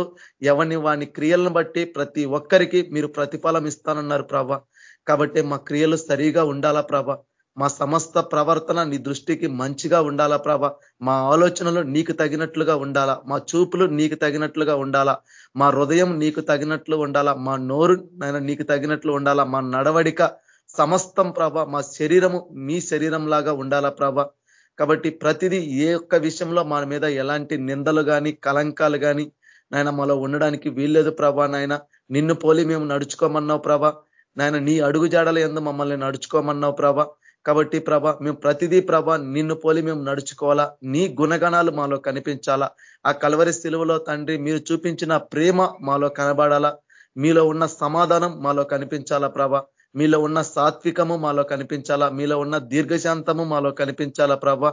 [SPEAKER 2] ఎవరిని వాని క్రియలను బట్టి ప్రతి ఒక్కరికి మీరు ప్రతిఫలం ఇస్తానన్నారు ప్రభా. కాబట్టి మా క్రియలు సరిగా ఉండాలా ప్రభా? మా సమస్త ప్రవర్తన నీ దృష్టికి మంచిగా ఉండాలా ప్రభ? మా ఆలోచనలు నీకు తగినట్లుగా ఉండాలా? మా చూపులు నీకు తగినట్లుగా ఉండాలా? మా హృదయం నీకు తగినట్లు ఉండాలా? మా నోరు నీకు తగినట్లు ఉండాలా? మా నడవడిక సమస్తం ప్రభ మా శరీరము మీ శరీరం లాగా ఉండాలా ప్రభ? కాబట్టి ప్రతిదీ ఏ ఒక్క విషయంలో మన మీద ఎలాంటి నిందలు కానీ కలంకాలు కానీ నాయన మాలో ఉండడానికి వీల్లేదు ప్రభా నాయన నిన్ను పోలి మేము నడుచుకోమన్నావు ప్రభ. నాయన నీ అడుగు జాడలు ఎందు మమ్మల్ని నడుచుకోమన్నావు ప్రభ. కాబట్టి ప్రభ మేము ప్రతిదీ ప్రభ నిన్ను పోలి మేము నడుచుకోవాలా? నీ గుణగణాలు మాలో కనిపించాలా? ఆ కలవరి శిలువలో తండ్రి మీరు చూపించిన ప్రేమ మాలో కనబడాలా? మీలో ఉన్న సమాధానం మాలో కనిపించాలా ప్రభ? మీలో ఉన్న సాత్వికము మాలో కనిపించాలా? మీలో ఉన్న దీర్ఘశాంతము మాలో కనిపించాలా ప్రభ?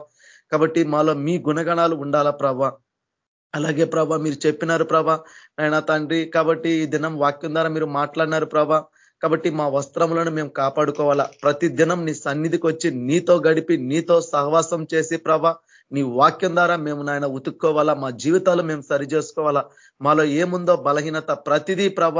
[SPEAKER 2] కాబట్టి మాలో మీ గుణగణాలు ఉండాలా ప్రభ? అలాగే ప్రభ మీరు చెప్పినారు ప్రభ నాయన తండ్రి కాబట్టి ఈ దినం వాక్యం ద్వారా మీరు మాట్లాడినారు ప్రభ. కాబట్టి మా వస్త్రములను మేము కాపాడుకోవాలా? ప్రతి దినం నీ సన్నిధికి వచ్చి నీతో గడిపి నీతో సహవాసం చేసి ప్రభ నీ వాక్యం ద్వారా మేము నాయన ఉతుక్కోవాలా? మా జీవితాలు మేము సరి చేసుకోవాలా మాలో ఏముందో బలహీనత ప్రతిదీ ప్రభ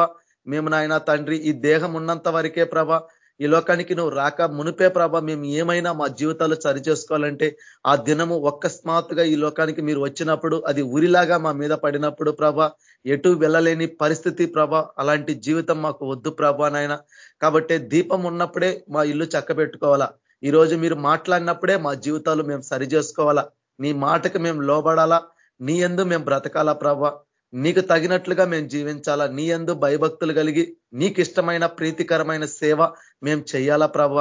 [SPEAKER 2] మేము నాయన తండ్రి ఈ దేహం ఉన్నంత వరకే ప్రభ ఈ లోకానికి నువ్వు రాక మునిపే ప్రభ మేము ఏమైనా మా జీవితాలు సరి చేసుకోవాలంటే ఆ దినము ఒక్కస్మాత్తుగా ఈ లోకానికి మీరు వచ్చినప్పుడు అది ఉరిలాగా మా మీద పడినప్పుడు ప్రభ ఎటు వెళ్ళలేని పరిస్థితి ప్రభ. అలాంటి జీవితం మాకు వద్దు ప్రభ నాయన. కాబట్టి దీపం ఉన్నప్పుడే మా ఇల్లు చక్క పెట్టుకోవాలా ఈరోజు మీరు మాట్లాడినప్పుడే మా జీవితాలు మేము సరి చేసుకోవాలా. నీ మాటకు మేము లోబడాలా. నీ ఎందు మేము బ్రతకాలా ప్రభ. నీకు తగినట్లుగా మేము జీవించాలా. నీ ఎందు భయభక్తులు కలిగి నీకు ఇష్టమైన ప్రీతికరమైన సేవ మేము చేయాలా ప్రభ.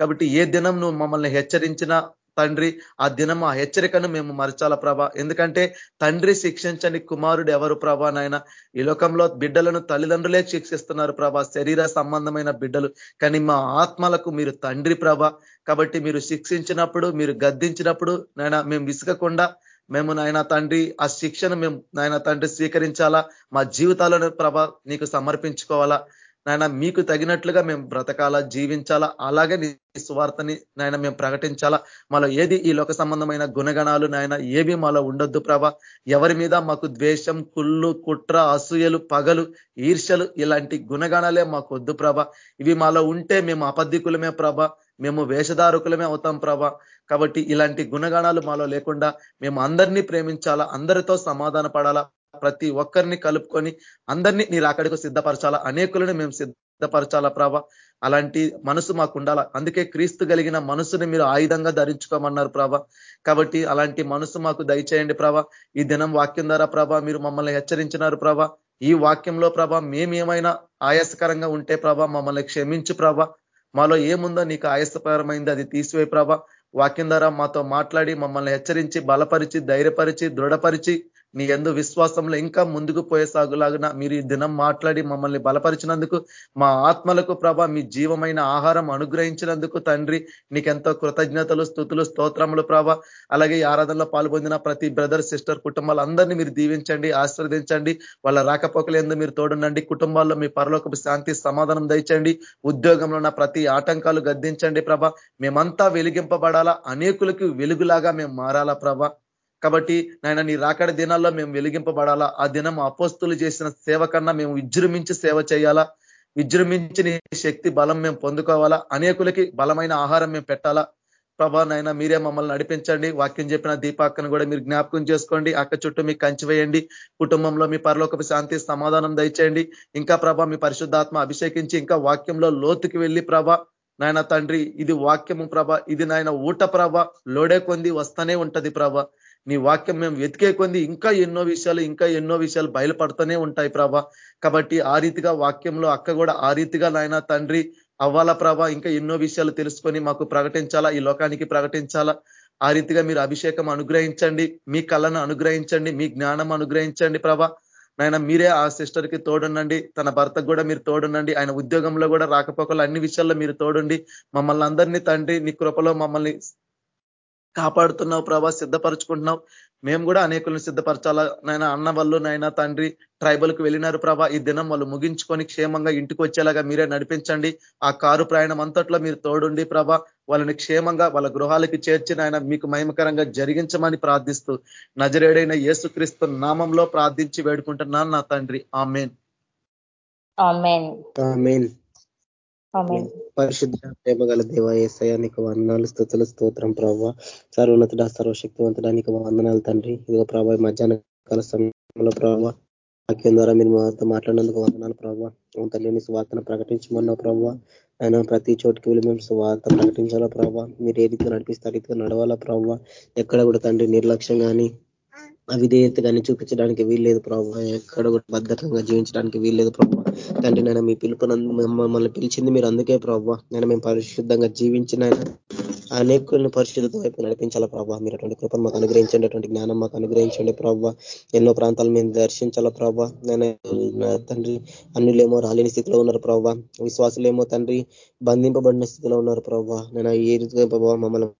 [SPEAKER 2] కాబట్టి ఏ దినం నువ్వు మమ్మల్ని హెచ్చరించినా తండ్రి ఆ దినం ఆ హెచ్చరికను మేము మరచాల ప్రభ. ఎందుకంటే తండ్రి శిక్షించని కుమారుడు ఎవరు ప్రభా నాయన? ఈ లోకంలో బిడ్డలను తల్లిదండ్రులే శిక్షిస్తున్నారు ప్రభా. శరీర సంబంధమైన బిడ్డలు. కానీ మా ఆత్మలకు మీరు తండ్రి ప్రభ. కాబట్టి మీరు శిక్షించినప్పుడు మీరు గద్దించినప్పుడు నాయన మేము విసుగకుండా మేము నాయన తండ్రి ఆ శిక్షను మేము నాయన తండ్రి స్వీకరించాలా? మా జీవితాలను ప్రభ నీకు సమర్పించుకోవాలా? నాయన మీకు తగినట్లుగా మేము బ్రతకాలా జీవించాలా? అలాగే నీ స్వార్థని నాయన మేము ప్రకటించాలా? మాలో ఏది ఈ లోక సంబంధమైన గుణగణాలు నాయన ఏవి మాలో ఉండొద్దు ప్రభ? ఎవరి మీద మాకు ద్వేషం కుళ్ళు కుట్ర అసూయలు పగలు ఈర్షలు ఇలాంటి గుణగణాలే మాకు వద్దు ప్రభ. ఇవి మాలో ఉంటే మేము అపద్ధికులమే ప్రభ. మేము వేషధారకులమే అవుతాం ప్రభ. కాబట్టి ఇలాంటి గుణగణాలు మాలో లేకుండా మేము అందరినీ ప్రేమించాలా? అందరితో సమాధాన పడాలా ప్రతి ఒక్కరిని కలుపుకొని అందరినీ నీ రాకడికి సిద్ధపరచాలా? అనేకులను మేము సిద్ధపరచాలా ప్రభ? అలాంటి మనసు మాకు ఉండాలా? అందుకే క్రీస్తు కలిగిన మనసుని మీరు ఆయుధంగా ధరించుకోమన్నారు ప్రభ. కాబట్టి అలాంటి మనసు మాకు దయచేయండి ప్రభ. ఈ దినం వాక్యం ద్వారా ప్రభ మీరు మమ్మల్ని హెచ్చరించినారు ప్రభ. ఈ వాక్యంలో ప్రభ మేమేమైనా ఆయాసకరంగా ఉంటే ప్రభ మమ్మల్ని క్షమించు ప్రభ. మాలో ఏముందో నీకు ఆయాసపరమైంది అది తీసివే ప్రభ. వాక్యం ద్వారా మాతో మాట్లాడి మమ్మల్ని హెచ్చరించి బలపరిచి ధైర్యపరిచి దృఢపరిచి నీ ఎందు విశ్వాసంలో ఇంకా ముందుకు పోయే పోయేసాగులాగిన మీరు ఈ దినం మాట్లాడి మమ్మల్ని బలపరిచినందుకు మా ఆత్మలకు ప్రభ మీ జీవమైన ఆహారం అనుగ్రహించినందుకు తండ్రి నీకెంతో కృతజ్ఞతలు స్థుతులు స్తోత్రములు ప్రభ. అలాగే ఈ ఆరాధనలో పాల్పొందిన ప్రతి బ్రదర్ సిస్టర్ కుటుంబాలందరినీ మీరు దీవించండి ఆశీర్వదించండి. వాళ్ళ రాకపోకలు ఎందు మీరు తోడుండండి. కుటుంబాల్లో మీ పరలోకపు శాంతి సమాధానం దండి ఉద్యోగంలో ఉన్న ప్రతి ఆటంకాలు గద్దించండి ప్రభ. మేమంతా వెలిగింపబడాలా? అనేకులకి వెలుగులాగా మేము మారాలా ప్రభ? కాబట్టి నాయన నీ రాకడ దినాల్లో మేము వెలిగింపబడాలా? ఆ దినం అపోస్తులు చేసిన సేవ కన్నా మేము విజృంభించి సేవ చేయాలా? విజృంభించి నీ శక్తి బలం మేము పొందుకోవాలా? అనేకులకి బలమైన ఆహారం మేము పెట్టాలా? ప్రభా నాయన మీరే మమ్మల్ని నడిపించండి. వాక్యం చెప్పిన దీపాక్కను కూడా మీరు జ్ఞాపకం చేసుకోండి. అక్క చుట్టూ మీకు కంచి వేయండి. కుటుంబంలో మీ పరలోకపు శాంతి సమాధానం దయచేయండి. ఇంకా ప్రభా మీ పరిశుద్ధాత్మ అభిషేకించి ఇంకా వాక్యంలో లోతుకి వెళ్ళి ప్రభ నాయన తండ్రి ఇది వాక్యము ప్రభ. ఇది నాయన ఊట ప్రభ. లోడే కొంది వస్తూనే ఉంటది ప్రభ. నీ వాక్యం మేము వెతికే కొంది ఇంకా ఎన్నో విషయాలు ఇంకా ఎన్నో విషయాలు బయలుపడుతూనే ఉంటాయి ప్రభా. కాబట్టి ఆ రీతిగా వాక్యంలో అక్క కూడా ఆ రీతిగా నాయన తండ్రి అవ్వాలా ప్రభ? ఇంకా ఎన్నో విషయాలు తెలుసుకొని మాకు ప్రకటించాలా? ఈ లోకానికి ప్రకటించాలా? ఆ రీతిగా మీరు అభిషేకం అనుగ్రహించండి మీ కళను అనుగ్రహించండి మీ జ్ఞానం అనుగ్రహించండి ప్రభా. నాయన మీరే ఆ సిస్టర్కి తన భర్తకు కూడా మీరు తోడుండండి ఆయన ఉద్యోగంలో కూడా రాకపోకలు అన్ని విషయాల్లో మీరు తోడుండి మమ్మల్ని అందరినీ తండ్రి నీ కృపలో మమ్మల్ని కాపాడుతున్నావు ప్రభా సిద్ధపరచుకుంటున్నావు. మేము కూడా అనేకులను సిద్ధపరచాలా నాయన అన్న వాళ్ళు నాయన తండ్రి ట్రైబల్కి వెళ్ళినారు ప్రభా. ఈ దినం వాళ్ళు ముగించుకొని క్షేమంగా ఇంటికి వచ్చేలాగా మీరే నడిపించండి. ఆ కారు ప్రయాణం అంతట్లో మీరు తోడుండి ప్రభా. వాళ్ళని క్షేమంగా వాళ్ళ గృహాలకి చేర్చి ఆయన మీకు మహిమకరంగా జరిగించమని ప్రార్థిస్తూ నజరేడైన యేసుక్రీస్తు నామంలో ప్రార్థించి వేడుకుంటున్నాను నా తండ్రి. ఆమెన్.
[SPEAKER 1] పరిశుద్ధ ప్రేమ గల దేవ ఏసయానికి వందనాలు స్థుతులు స్తోత్రం ప్రభావ సర్వోన్నతుడ సర్వశక్తివంతుడానికి వందనాలు తండ్రి. ఇదిగో ప్రభావ మధ్యాహ్న కాల సమయంలో ప్రభావ వాక్యం ద్వారా మీరు మాతో మాట్లాడినందుకు వందనాలు ప్రభావ తల్లిని స్వార్థను ప్రకటించమన్నా ప్రభావ ఆయన ప్రతి చోటుకి వెళ్ళి మేము స్వార్థ ప్రకటించాలా ప్రభావ మీరు ఏ రీతిగా నడిపిస్తే రీతిగా నడవాలా ప్రభావ ఎక్కడ కూడా తండ్రి నిర్లక్ష్యం కానీ అవిధేయత కానీ చూపించడానికి వీల్లేదు ప్రభావ ఎక్కడ కూడా బద్ధకంగా జీవించడానికి వీల్లేదు ప్రభావ తండ్రి నేను మీ పిలుపున మమ్మల్ని పిలిచింది మీరు అందుకే ప్రభావ నేను మేము పరిశుద్ధంగా జీవించిన అనేకులను పరిశుద్ధత వైపు నడిపించాలా ప్రభావ మీరు అటువంటి కృపను మాకు అనుగ్రహించండి అటువంటి జ్ఞానం మాకు అనుగ్రహించండి ప్రభావ ఎన్నో ప్రాంతాలు మేము దర్శించాలా ప్రభావ నేను తండ్రి అన్నిలేమో రాలేని స్థితిలో ఉన్నారు ప్రభావ విశ్వాసులేమో తండ్రి బంధింపబడిన స్థితిలో ఉన్నారు ప్రభావ నేను ఏ రీతిగా ప్రభావ మమ్మల్ని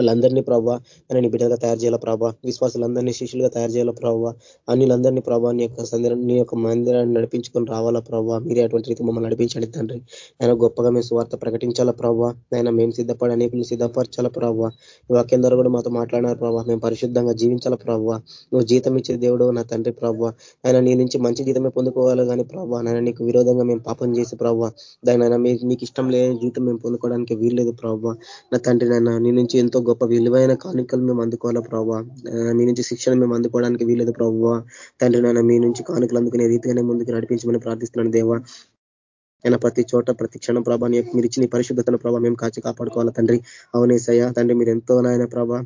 [SPEAKER 1] వాళ్ళందరినీ ప్రభావ నేను బిడ్డగా తయారు చేయాల ప్రభావ విశ్వాసులందరినీ శిష్యులుగా తయారు చేయాల ప్రభావ అన్నిలందరినీ ప్రభావ నీ యొక్క సందర్భం నీ యొక్క మందిరాన్ని నడిపించుకొని రావాలా ప్రభావ మీరే అటువంటి రీతి మమ్మల్ని నడిపించండి తండ్రి. ఆయన గొప్పగా మేము స్వార్థ ప్రకటించాలా ప్రభావ ఆయన మేము సిద్ధపడి అనేకులు సిద్ధపరచాలా ప్రభావ వాక్యం ద్వారా కూడా మాతో మాట్లాడినారు ప్రభావ మేము పరిశుద్ధంగా జీవించాల ప్రభావ నువ్వు జీతం ఇచ్చే దేవుడు నా తండ్రి ప్రభావ ఆయన నీ నుంచి మంచి జీతమే పొందుకోవాలి కానీ ప్రభావ నాయన నీకు విరోధంగా మేము పాపం చేసి ప్రభావ దాని మీకు ఇష్టం లేని జీతం మేము పొందుకోవడానికి వీల్లేదు ప్రభావ నా తండ్రి నాయన నీ నుంచి ఎంతో గొప్ప విలువైన కానుకలు మేము అందుకోవాలా ప్రభావ మీ నుంచి శిక్షణ మేము అందుకోవడానికి వీలేదు ప్రభావ తండ్రి నాన్న మీ నుంచి కానుకలు అందుకునే రీతిగానే ముందుకు నడిపించమని ప్రార్థిస్తున్నాను దేవా. ఆయన ప్రతి చోట ప్రతి క్షణం ప్రభా మీరు ఇచ్చిన పరిశుద్ధతను ప్రభావ మేము కాచి కాపాడుకోవాలా తండ్రి. అవునేసయ్యా తండ్రి మీరు ఎంతో నాయన ప్రభా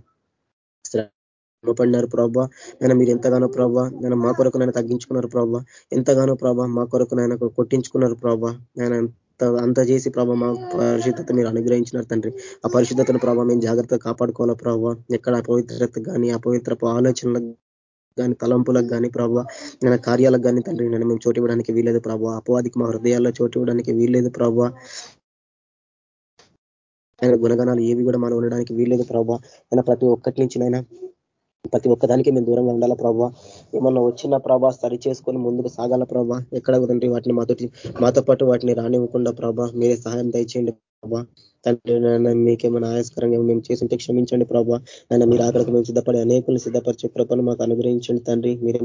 [SPEAKER 1] ప్రభావ ప్రభా. నేను మీరు ఎంతగానో ప్రభావ నేను మా కొరకు నేను తగ్గించుకున్నారు ప్రభా. ఎంతగానో ప్రభావ మా కొరకు నేను కొట్టించుకున్నారు ప్రభావ నేను అంత చేసి ప్రభావ మా పరిశుద్ధత మీరు అనుగ్రహించినారు తండ్రి. ఆ పరిశుద్ధతను ప్రభావ మేము జాగ్రత్తగా కాపాడుకోవాలా ప్రభావ ఎక్కడ అపవిత్రత కానీ అపవిత్రపు ఆలోచనలకు కానీ తలంపులకు కానీ ప్రభావ నేను కార్యాలకు కానీ తండ్రి నేను మేము చోటు ఇవ్వడానికి వీలేదు ప్రభావ అపవాదికి మా హృదయాల్లో చోటు ఇవ్వడానికి వీల్లేదు ప్రభావ ఆయన గుణగణాలు ఏవి కూడా మనం ఉండడానికి వీల్లేదు ప్రభావ ఆయన ప్రతి ఒక్కటి నుంచి నైనా ప్రతి ఒక్కదానికి మేము దూరంగా ఉండాలా ప్రభావ ఏమన్నా వచ్చిన ప్రభా సరి చేసుకొని ముందుకు సాగాల ప్రభా? ఎక్కడ కుదంటే వాటిని మాతో మాతో పాటు వాటిని రానివ్వకుండా ప్రభా మీరే సహాయం దయచేయండి ప్రభా. తండ్రి మీకేమైనా ఆయాస్కరంగా మేము చేసింటే క్షమించండి ప్రభా. ఆయన మీరు ఆకలికి మేము సిద్ధపడి అనేకులను సిద్ధపరిచే కృపను మాకు అనుగ్రహించండి తండ్రి. మీరే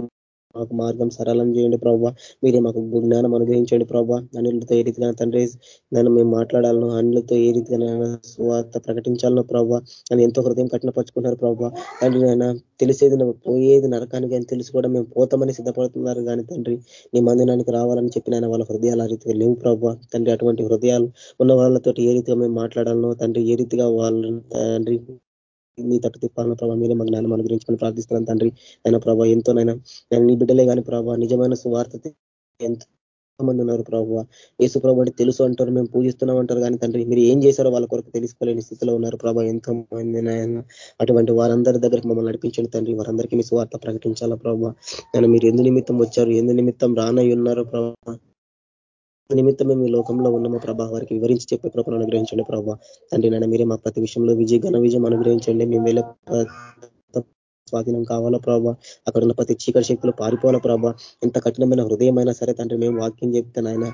[SPEAKER 1] మాకు మార్గం సరళం చేయండి ప్రభావ మీరే మాకు జ్ఞానం అనుగ్రహించండి ప్రభావ అన్నిలతో ఏ రీతిగా తండ్రి నన్ను మేము మాట్లాడాలను అన్నిలతో ఏ రీతిగా స్వార్థ ప్రకటించాలనో ప్రభావ అని ఎంతో హృదయం కఠినపరుచుకున్నారు ప్రభావ తండ్రి నాయన తెలిసేది పోయేది నరకానికి అని తెలిసి కూడా మేము పోతామని సిద్ధపడుతున్నారు కానీ తండ్రి నీ మందినానికి రావాలని చెప్పిన వాళ్ళ హృదయాలు ఆ రీతిగా లేవు ప్రభావ తండ్రి అటువంటి హృదయాలు ఉన్న వాళ్ళతో ఏ రీతిగా మేము మాట్లాడాలనో తండ్రి ఏ రీతిగా వాళ్ళని తండ్రి నీ తట్టు తిప్పాలన్న ప్రభావ మీరే మా జ్ఞానం అనుగ్రహించుకొని ప్రార్థిస్తున్నాను తండ్రి. ఆయన ప్రభావ ఎంతోనైనా నేను నీ బిడ్డలే కానీ ప్రభావ నిజమైన సువార్త ఎంతో మంది ఉన్నారు ప్రభావ యేసు ప్రభు అంటే తెలుసు అంటారు మేము పూజిస్తున్నాం అంటారు కానీ తండ్రి మీరు ఏం చేశారో వాళ్ళ కొరకు తెలుసుకోలేని స్థితిలో ఉన్నారు ప్రభావ ఎంతో మంది అటువంటి వారందరి దగ్గరికి మమ్మల్ని నడిపించండి తండ్రి. వారందరికీ మీ స్వార్థ ప్రకటించాలా ప్రభావ నేను మీరు ఎందు నిమిత్తం వచ్చారు ఎందు నిమిత్తం రానై ఉన్నారు ప్రభావ నిమిత్తం మేము ఈ లోకంలో ఉన్నామో ప్రభా వారికి వివరించి చెప్పే కృపను అనుగ్రహించండి ప్రభావ తండ్రి నైనా మీరే మా ప్రతి విషయంలో విజయ ఘన విజయం అనుగ్రహించండి. మేము వెళ్ళే స్వాధీనం కావాలా ప్రభావ అక్కడ ఉన్న ప్రతి చీకటి శక్తులు పారిపోవాలా ప్రభావ ఎంత కఠినమైన హృదయమైనా సరే తండ్రి మేము వాక్యం చెప్తే నాయన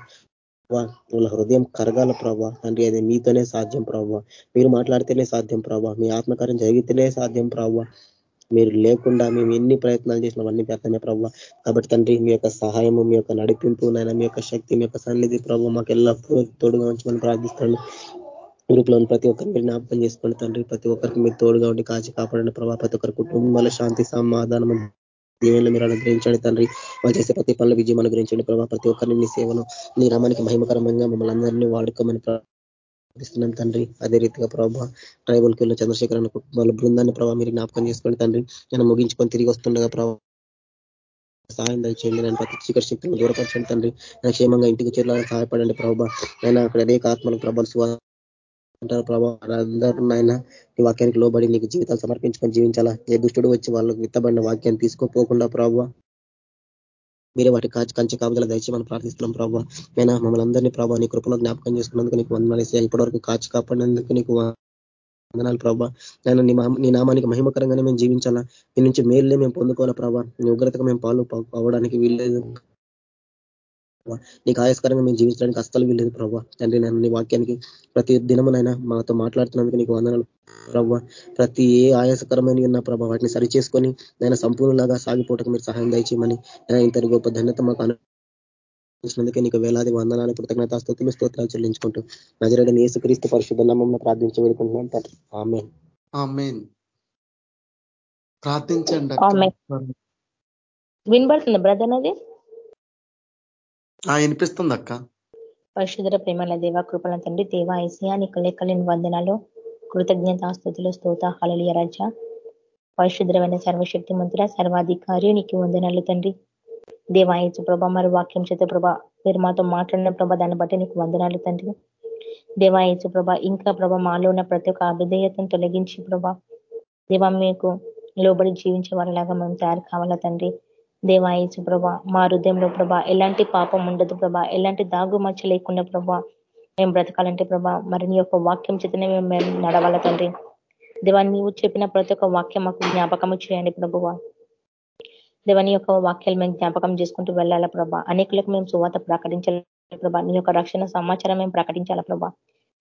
[SPEAKER 1] వాళ్ళ హృదయం కరగాల ప్రభావ తండ్రి అది మీతోనే సాధ్యం ప్రభావ మీరు మాట్లాడితేనే సాధ్యం ప్రభావ మీ ఆత్మకార్యం జరిగితేనే సాధ్యం ప్రభావ మీరు లేకుండా మేము ఎన్ని ప్రయత్నాలు చేసినాం అన్ని వ్యర్థమే ప్రభావ కాబట్టి తండ్రి మీ యొక్క సహాయము మీ యొక్క నడిపింపు నాయన మీ యొక్క శక్తి మీ యొక్క సన్నిధి ప్రభావ మాకు ఎల్లప్పుడూ తోడుగా ఉంచమని ప్రార్థిస్తాను. గ్రూప్లోని ప్రతి ఒక్కరిని మీరు జ్ఞాపకం చేసుకోండి తండ్రి. ప్రతి ఒక్కరికి మీరు తోడుగా ఉండి కాచి కాపాడండి ప్రభావ ప్రతి ఒక్కరి కుటుంబాల శాంతి సమాధానం దేవుళ్ళు మీరు అనుగ్రహించండి తండ్రి. వాళ్ళు చేసే ప్రతి పనుల విజయం అనుగ్రహించండి ప్రభావ ప్రతి ఒక్కరిని నీ సేవను నీ రమానికి మహిమకరంగా మమ్మల్ని అందరినీ వాడుకోమని ప్రార్థిస్తున్నాం తండ్రి. అదే రీతిగా ప్రభావ ట్రైబల్ కిలో చంద్రశేఖర్ అన్న కుటుంబాల బృందాన్ని ప్రభావ మీరు జ్ఞాపకం చేసుకోండి తండ్రి. నేను ముగించుకొని తిరిగి వస్తుండగా ప్రభావ సహాయం దయచేయండి. నేను ప్రతి చీకటి శక్తులను దూరపరచండి తండ్రి. నేను క్షేమంగా ఇంటికి చేరాలని సహాయపడండి ప్రభావ నేను అక్కడ అనేక ఆత్మలకు ప్రభావ అంటారు ప్రభావ అందరూ నాయన నీ వాక్యానికి లోబడి నీకు జీవితాలు సమర్పించుకొని జీవించాలా? ఏ దుష్టుడు వచ్చి వాళ్ళకు విత్తబడిన వాక్యాన్ని తీసుకోపోకుండా ప్రభావ మీరే వాటి కాచి కంచి కాపుదల దయచి మనం ప్రార్థిస్తున్నాం ప్రభావ నేను మమ్మల్ని అందరినీ ప్రభావ నీ కృపలో జ్ఞాపకం చేసుకున్నందుకు నీకు వందనాలేసా ఇప్పటివరకు కాచి కాపాడినందుకు నీకు వందనాలు ప్రభావ నేను నీ నామానికి మహిమకరంగానే మేము జీవించాలా? నీ నుంచి మేలునే మేము పొందుకోవాలా ప్రభావ నీ ఉగ్రతగా మేము పాలు అవ్వడానికి వీల్లేదు. నీకు ఆయాస్కరంగా మేము జీవించడానికి అస్సలు వీల్లేదు ప్రభావ తండ్రి నేను నీ వాక్యానికి ప్రతి దినమునైనా మాతో మాట్లాడుతున్నందుకు నీకు వందనాలు ప్రభావ ప్రతి ఏ ఆయాసకరమైన ఉన్న ప్రభావ వాటిని సరి చేసుకొని నేను సంపూర్ణలాగా సాగిపోవటం మీరు సహాయం దయచేయమని ఇంత గొప్ప ధన్యత మాకు అనుకుంటున్నందుకే నీకు వేలాది వందనాలు కృతజ్ఞత స్థుతులు స్తోత్రాలు చెల్లించుకుంటూ నజరడని ఏసుక్రీస్తు పరిశుద్ధ నామంలో ప్రార్థించి వేడుకుంటున్నాం ఆమె
[SPEAKER 2] ప్రార్థించండి
[SPEAKER 3] వినబడుతుంది బ్రదర్ అది
[SPEAKER 2] వినిపిస్తుంది అక్క
[SPEAKER 3] పరిశుధర ప్రేమల దేవ కృపల తండ్రి దేవ ఐసియా నీకు లెక్కలేని వందనాలు కృతజ్ఞతాస్తుతులు స్తోత హళలియ రజ. పరిశుద్రమైన సర్వశక్తి మంత్ర సర్వాధికారి నీకు వందనాలు తండ్రి. దేవాయచు ప్రభ మరి వాక్యం చేత ప్రభ మీరు మాతో మాట్లాడిన ప్రభ దాన్ని బట్టి నీకు వందనాలు తండ్రి. దేవాయచు ప్రభ ఇంకా ప్రభ మాలో ఉన్న ప్రతి ఒక్క అభిధేయతను తొలగించి ప్రభ. దేవా మీకు లోబడి జీవించే వారిలాగా మేము తయారు కావాలా తండ్రి. దేవాయచు ప్రభా మా హృదయంలో ప్రభా ఎలాంటి పాపం ఉండదు ప్రభా ఎలాంటి దాగు మచ్చ లేకుండా ప్రభా మేము బ్రతకాలంటే ప్రభా మరి నీ యొక్క వాక్యం చేతనే మేము మేము నడవాల తండ్రి. దేవా నీవు చెప్పిన ప్రతి ఒక్క వాక్యం మాకు జ్ఞాపకం చేయండి ప్రభువ. దేవాని యొక్క వాక్యాలు మేము జ్ఞాపకం చేసుకుంటూ వెళ్ళాలా ప్రభా. అనేకులకు మేము సువాత ప్రకటించాలి ప్రభా. నీ యొక్క రక్షణ సమాచారం మేము ప్రకటించాలా ప్రభా.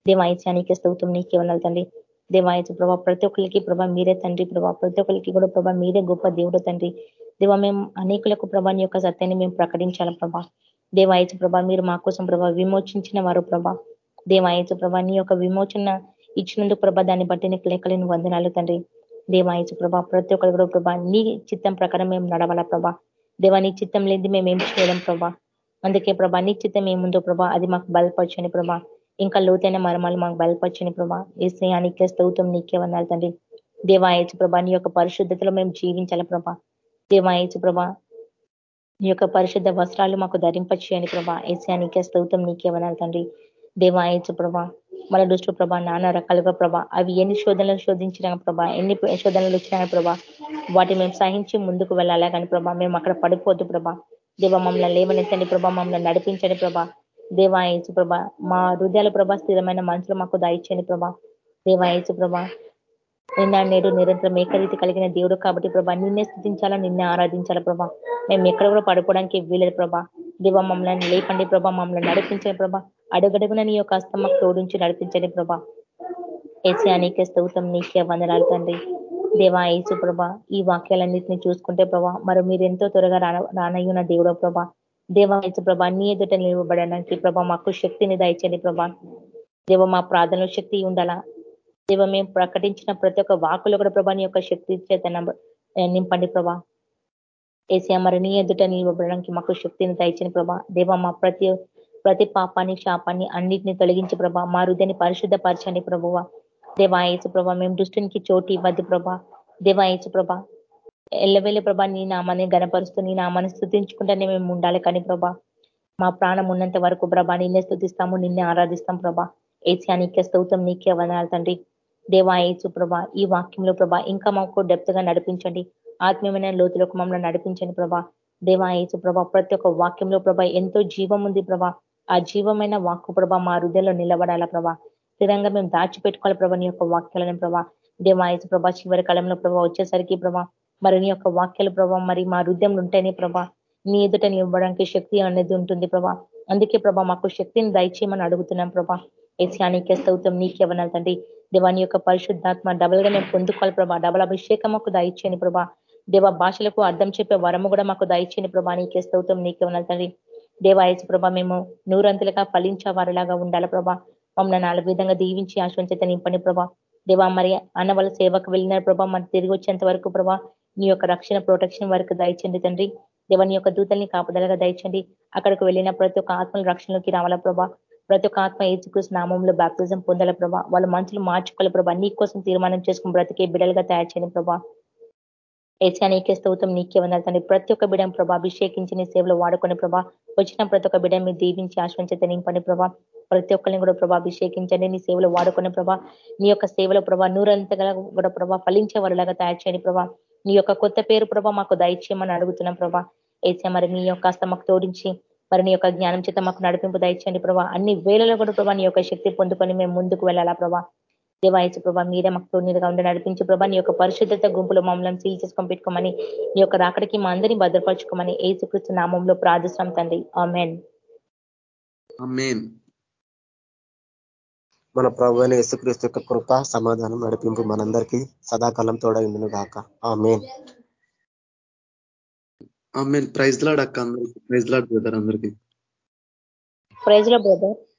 [SPEAKER 3] దేవాయస్యానికి స్థౌతం నీకే ఉండాలి తండ్రి. దేవాయచ ప్రభా ప్రతి ఒక్కరికి ప్రభా మీరే తండ్రి ప్రభా. ప్రతి ఒక్కరికి కూడా ప్రభా మీరే గొప్ప దేవుడు తండ్రి. దేవా మేము అనేకులకు ప్రభాని యొక్క సత్యాన్ని మేము ప్రకటించాలి ప్రభా. దేవాయచ ప్రభా మీరు మా కోసం ప్రభా విమోచించిన వారు ప్రభా. దేవాయచ ప్రభా నీ యొక్క విమోచన ఇచ్చినందుకు ప్రభా దాన్ని బట్టి నీకు లెక్కలేని వందనాలు తండ్రి. దేవాయచ ప్రభా ప్రతి ఒక్కరు కూడా ప్రభా నీ చిత్తం ప్రకారం మేము నడవాల ప్రభా. దేవా నీ చిత్తం లేని మేము ఏం చేయడం ప్రభా. అందుకే ప్రభా నీ చిత్తం ఏముందో ప్రభా అది మాకు బలపరచని ప్రభా. ఇంకా లోతైన మర్మాలు మాకు బయలుపరచని ప్రభా. ఏ స్నేహానికి స్తౌతం నీకే వందాలి తండ్రి. దేవాయచ ప్రభా నీ యొక్క పరిశుద్ధతలో మేము జీవించాల ప్రభా. దేవాయచు ప్రభా? నీ యొక్క పరిశుద్ధ వస్త్రాలు మాకు ధరింపచేయండి ప్రభా. ఏసియా నీకే స్తౌతం నీకే వనాలి తండ్రి. దేవాయచు ప్రభా. మన దుష్టు ప్రభా నానా రకాలుగా ప్రభా. అవి ఎన్ని శోధనలు శోధించిన ప్రభా ఎన్ని శోధనలు వచ్చినా ప్రభా వాటి మేము సహించి ముందుకు వెళ్ళాలా కానీ ప్రభా మేము అక్కడ పడిపోద్దు ప్రభా. దేవ మమ్మల్ని లేవనెత్తండి ప్రభా మమ్మల్ని నడిపించండి ప్రభా. దేవాయచు ప్రభా మా హృదయాల ప్రభా స్థిరమైన మనసులు మాకు దాయిచ్చండి ప్రభా. దేవాయచు ప్రభా నిన్న నేడు నిరంతరం ఏకరీతి కలిగిన దేవుడు కాబట్టి ప్రభా నిన్నే స్థుతించాలా నిన్నే ఆరాధించాలా ప్రభా? మేము ఎక్కడ కూడా పడుకోవడానికి వీలేదు ప్రభా. దివ మమ్మల్ని లేపండి ప్రభా మమ్మల్ని నడిపించండి ప్రభా. అడుగడుగున నీ యొక్క అస్తమ్మ తోడించి నడిపించండి ప్రభా. ఏసీ అనేక స్తౌతం నీకే వందనాలు తండ్రి. దేవా ఏసు ప్రభా ఈ వాక్యాలన్నింటినీ చూసుకుంటే ప్రభా మరి మీరు ఎంతో త్వరగా రానయ్యున్న దేవుడో ప్రభా. దేవా ఏసు ప్రభా నీ ఎదుట నిలవబడడానికి ప్రభా మాకు శక్తిని దయచండి ప్రభా. దేవ మా ప్రార్థనలో శక్తి ఉండాలా? దేవ మేము ప్రకటించిన ప్రతి ఒక్క వాకులో కూడా ప్రభా నీ యొక్క శక్తి చేత నింపండి ప్రభా. ఏసీ మరి నీ ఎదుట నిలవబడడానికి మాకు శక్తిని దయచని ప్రభా. దేవ మా ప్రతి ప్రతి పాపాన్ని శాపాన్ని అన్నిటిని తొలగించి ప్రభా మా హృదయని పరిశుద్ధపరచండి ప్రభువ. దేవాయసు ప్రభ మేము దృష్టికి చోటు ఇవ్వద్దు ప్రభా. దేవాయసు ప్రభ ఎల్లవేళ ప్రభా నీ నామాన్ని గనపరుస్తూ నీ నామాన్ని స్థుతించుకుంటేనే మేము ఉండాలి కానీ ప్రభా. మా ప్రాణం ఉన్నంత వరకు ప్రభా నిన్నే స్థుతిస్తాము నిన్నే ఆరాధిస్తాం ప్రభా. ఏసీ నీకే స్తౌతం నీకే వదనాలు తండ్రి. దేవాయసు ప్రభా ఈ వాక్యంలో ప్రభా ఇంకా మాకు డెప్త్గా నడిపించండి. ఆత్మీయమైన లోతులకు మమ్మల్ని నడిపించండి ప్రభా. దేవాయసు ప్రభా ప్రతి ఒక్క వాక్యంలో ప్రభా ఎంతో జీవం ఉంది ప్రభా. ఆ జీవమైన వాక్కు ప్రభా మా హృదయంలో నిలబడాల ప్రభా. స్థిరంగా మేము దాచిపెట్టుకోవాలి ప్రభా నీ యొక్క వాక్యాలను ప్రభా. దేవాయసు ప్రభా చివరి కాలంలో ప్రభా వచ్చేసరికి ప్రభా మరి నీ యొక్క వాక్యాలు ప్రభా మరి మా హృదయంలో ఉంటేనే ప్రభా నీ ఎదుట ఇవ్వడానికి శక్తి అనేది ఉంటుంది ప్రభా. అందుకే ప్రభా మాకు శక్తిని దయచేయమని అడుగుతున్నాం ప్రభా. ఏసియానికే స్తౌతం నీకే వనాలి తండ్రి. దేవాని యొక్క పరిశుద్ధాత్మ డబల్గా మేము పొందుకోవాలి ప్రభా. డబల్ అభిషేకం మాకు దయచేయని ప్రభా. దేవ భాషలకు అర్థం చెప్పే వరము కూడా మాకు దయచేయని ప్రభా. నీకే స్తౌతం నీకే వనాలి తండ్రి. దేవాయసు ప్రభా మేము నూరంతులుగా ఫలించే వారిలాగా ఉండాలి ప్రభా. మమ్మల్ని నాలుగు విధంగా దీవించి ఆశ్వంచేత నింపని ప్రభా. దేవా మరి అన్న వాళ్ళ సేవకు వెళ్ళిన ప్రభా. మరి తిరిగి వచ్చేంత వరకు ప్రభా నీ యొక్క రక్షణ ప్రొటెక్షన్ వరకు దయచండి తండ్రి. దేవని యొక్క దూతల్ని కాపుదలగా దయచండి అక్కడికి వెళ్ళిన ప్రతి ఒక్క ఆత్మల రక్షణలోకి రావాల ప్రభా. ప్రతి ఒక్క ఆత్మ ఏచుకృష్ణ నామంలో బాప్తిజం పొందాల ప్రభా. వాళ్ళ మనుషులు మార్చుకోవాలి ప్రభా. నీ కోసం తీర్మానం చేసుకుని బ్రతికే బిడలుగా తయారు చేయని ప్రభా. ఏసా నీకే స్తోత్రం నీకే వందాలి తండ్రి. ప్రతి ఒక్క బిడం ప్రభా అభిషేకించి నీ సేవలో వాడుకునే ప్రభా. వచ్చిన ప్రతి ఒక్క బిడ మీరు దీవించి ఆశ్వంచత నింపని ప్రభా. ప్రతి ఒక్కరిని కూడా ప్రభా అభిషేకించండి నీ సేవలో వాడుకునే ప్రభా. నీ యొక్క సేవలో ప్రభా నూరంతగా కూడా ప్రభా ఫలించే వారిలాగా తయారు చేయని ప్రభా. నీ యొక్క కొత్త పేరు ప్రభా మాకు దయచేయమని అడుగుతున్నాం ప్రభా. ఏసా మరి నీ యొక్క మాకు తోడించి మరి నీ యొక్క జ్ఞానం చేత మాకు నడిపింపు దయచేయండి ప్రభా. అన్ని వేలలో కూడా ప్రభా నీ యొక్క శక్తి పొందుకొని మేము ముందుకు వెళ్ళాలా ప్రభా. దేవాయచు ప్రభా మీరే మాకు తోడుగా ఉండి నడిపించు ప్రభా నీ యొక్క పరిశుద్ధత గుంపులో మమ్మల్ని సీల్ చేసుకొని పెట్టుకోమని నీ యొక్క రాకడికి మా అందరినీ భద్రపరచుకోమని ఏసుకృష్ణ నామంలో ప్రార్థిస్తాం తండ్రి. ఆమెన్.
[SPEAKER 1] మన ప్రభు అయిన యేసుక్రీస్తు యొక్క కృప సమాధానం నడిపింపు మనందరికీ సదాకాలం తోడైందును గాక
[SPEAKER 2] ఆ మెయిన్ ఆమె ప్రైజ్ లాడ్ అక్క అందరికి? ప్రైజ్ లాడ్ బ్రదర్ అందరికి.
[SPEAKER 3] ప్రైజ్లో బ్రదర్.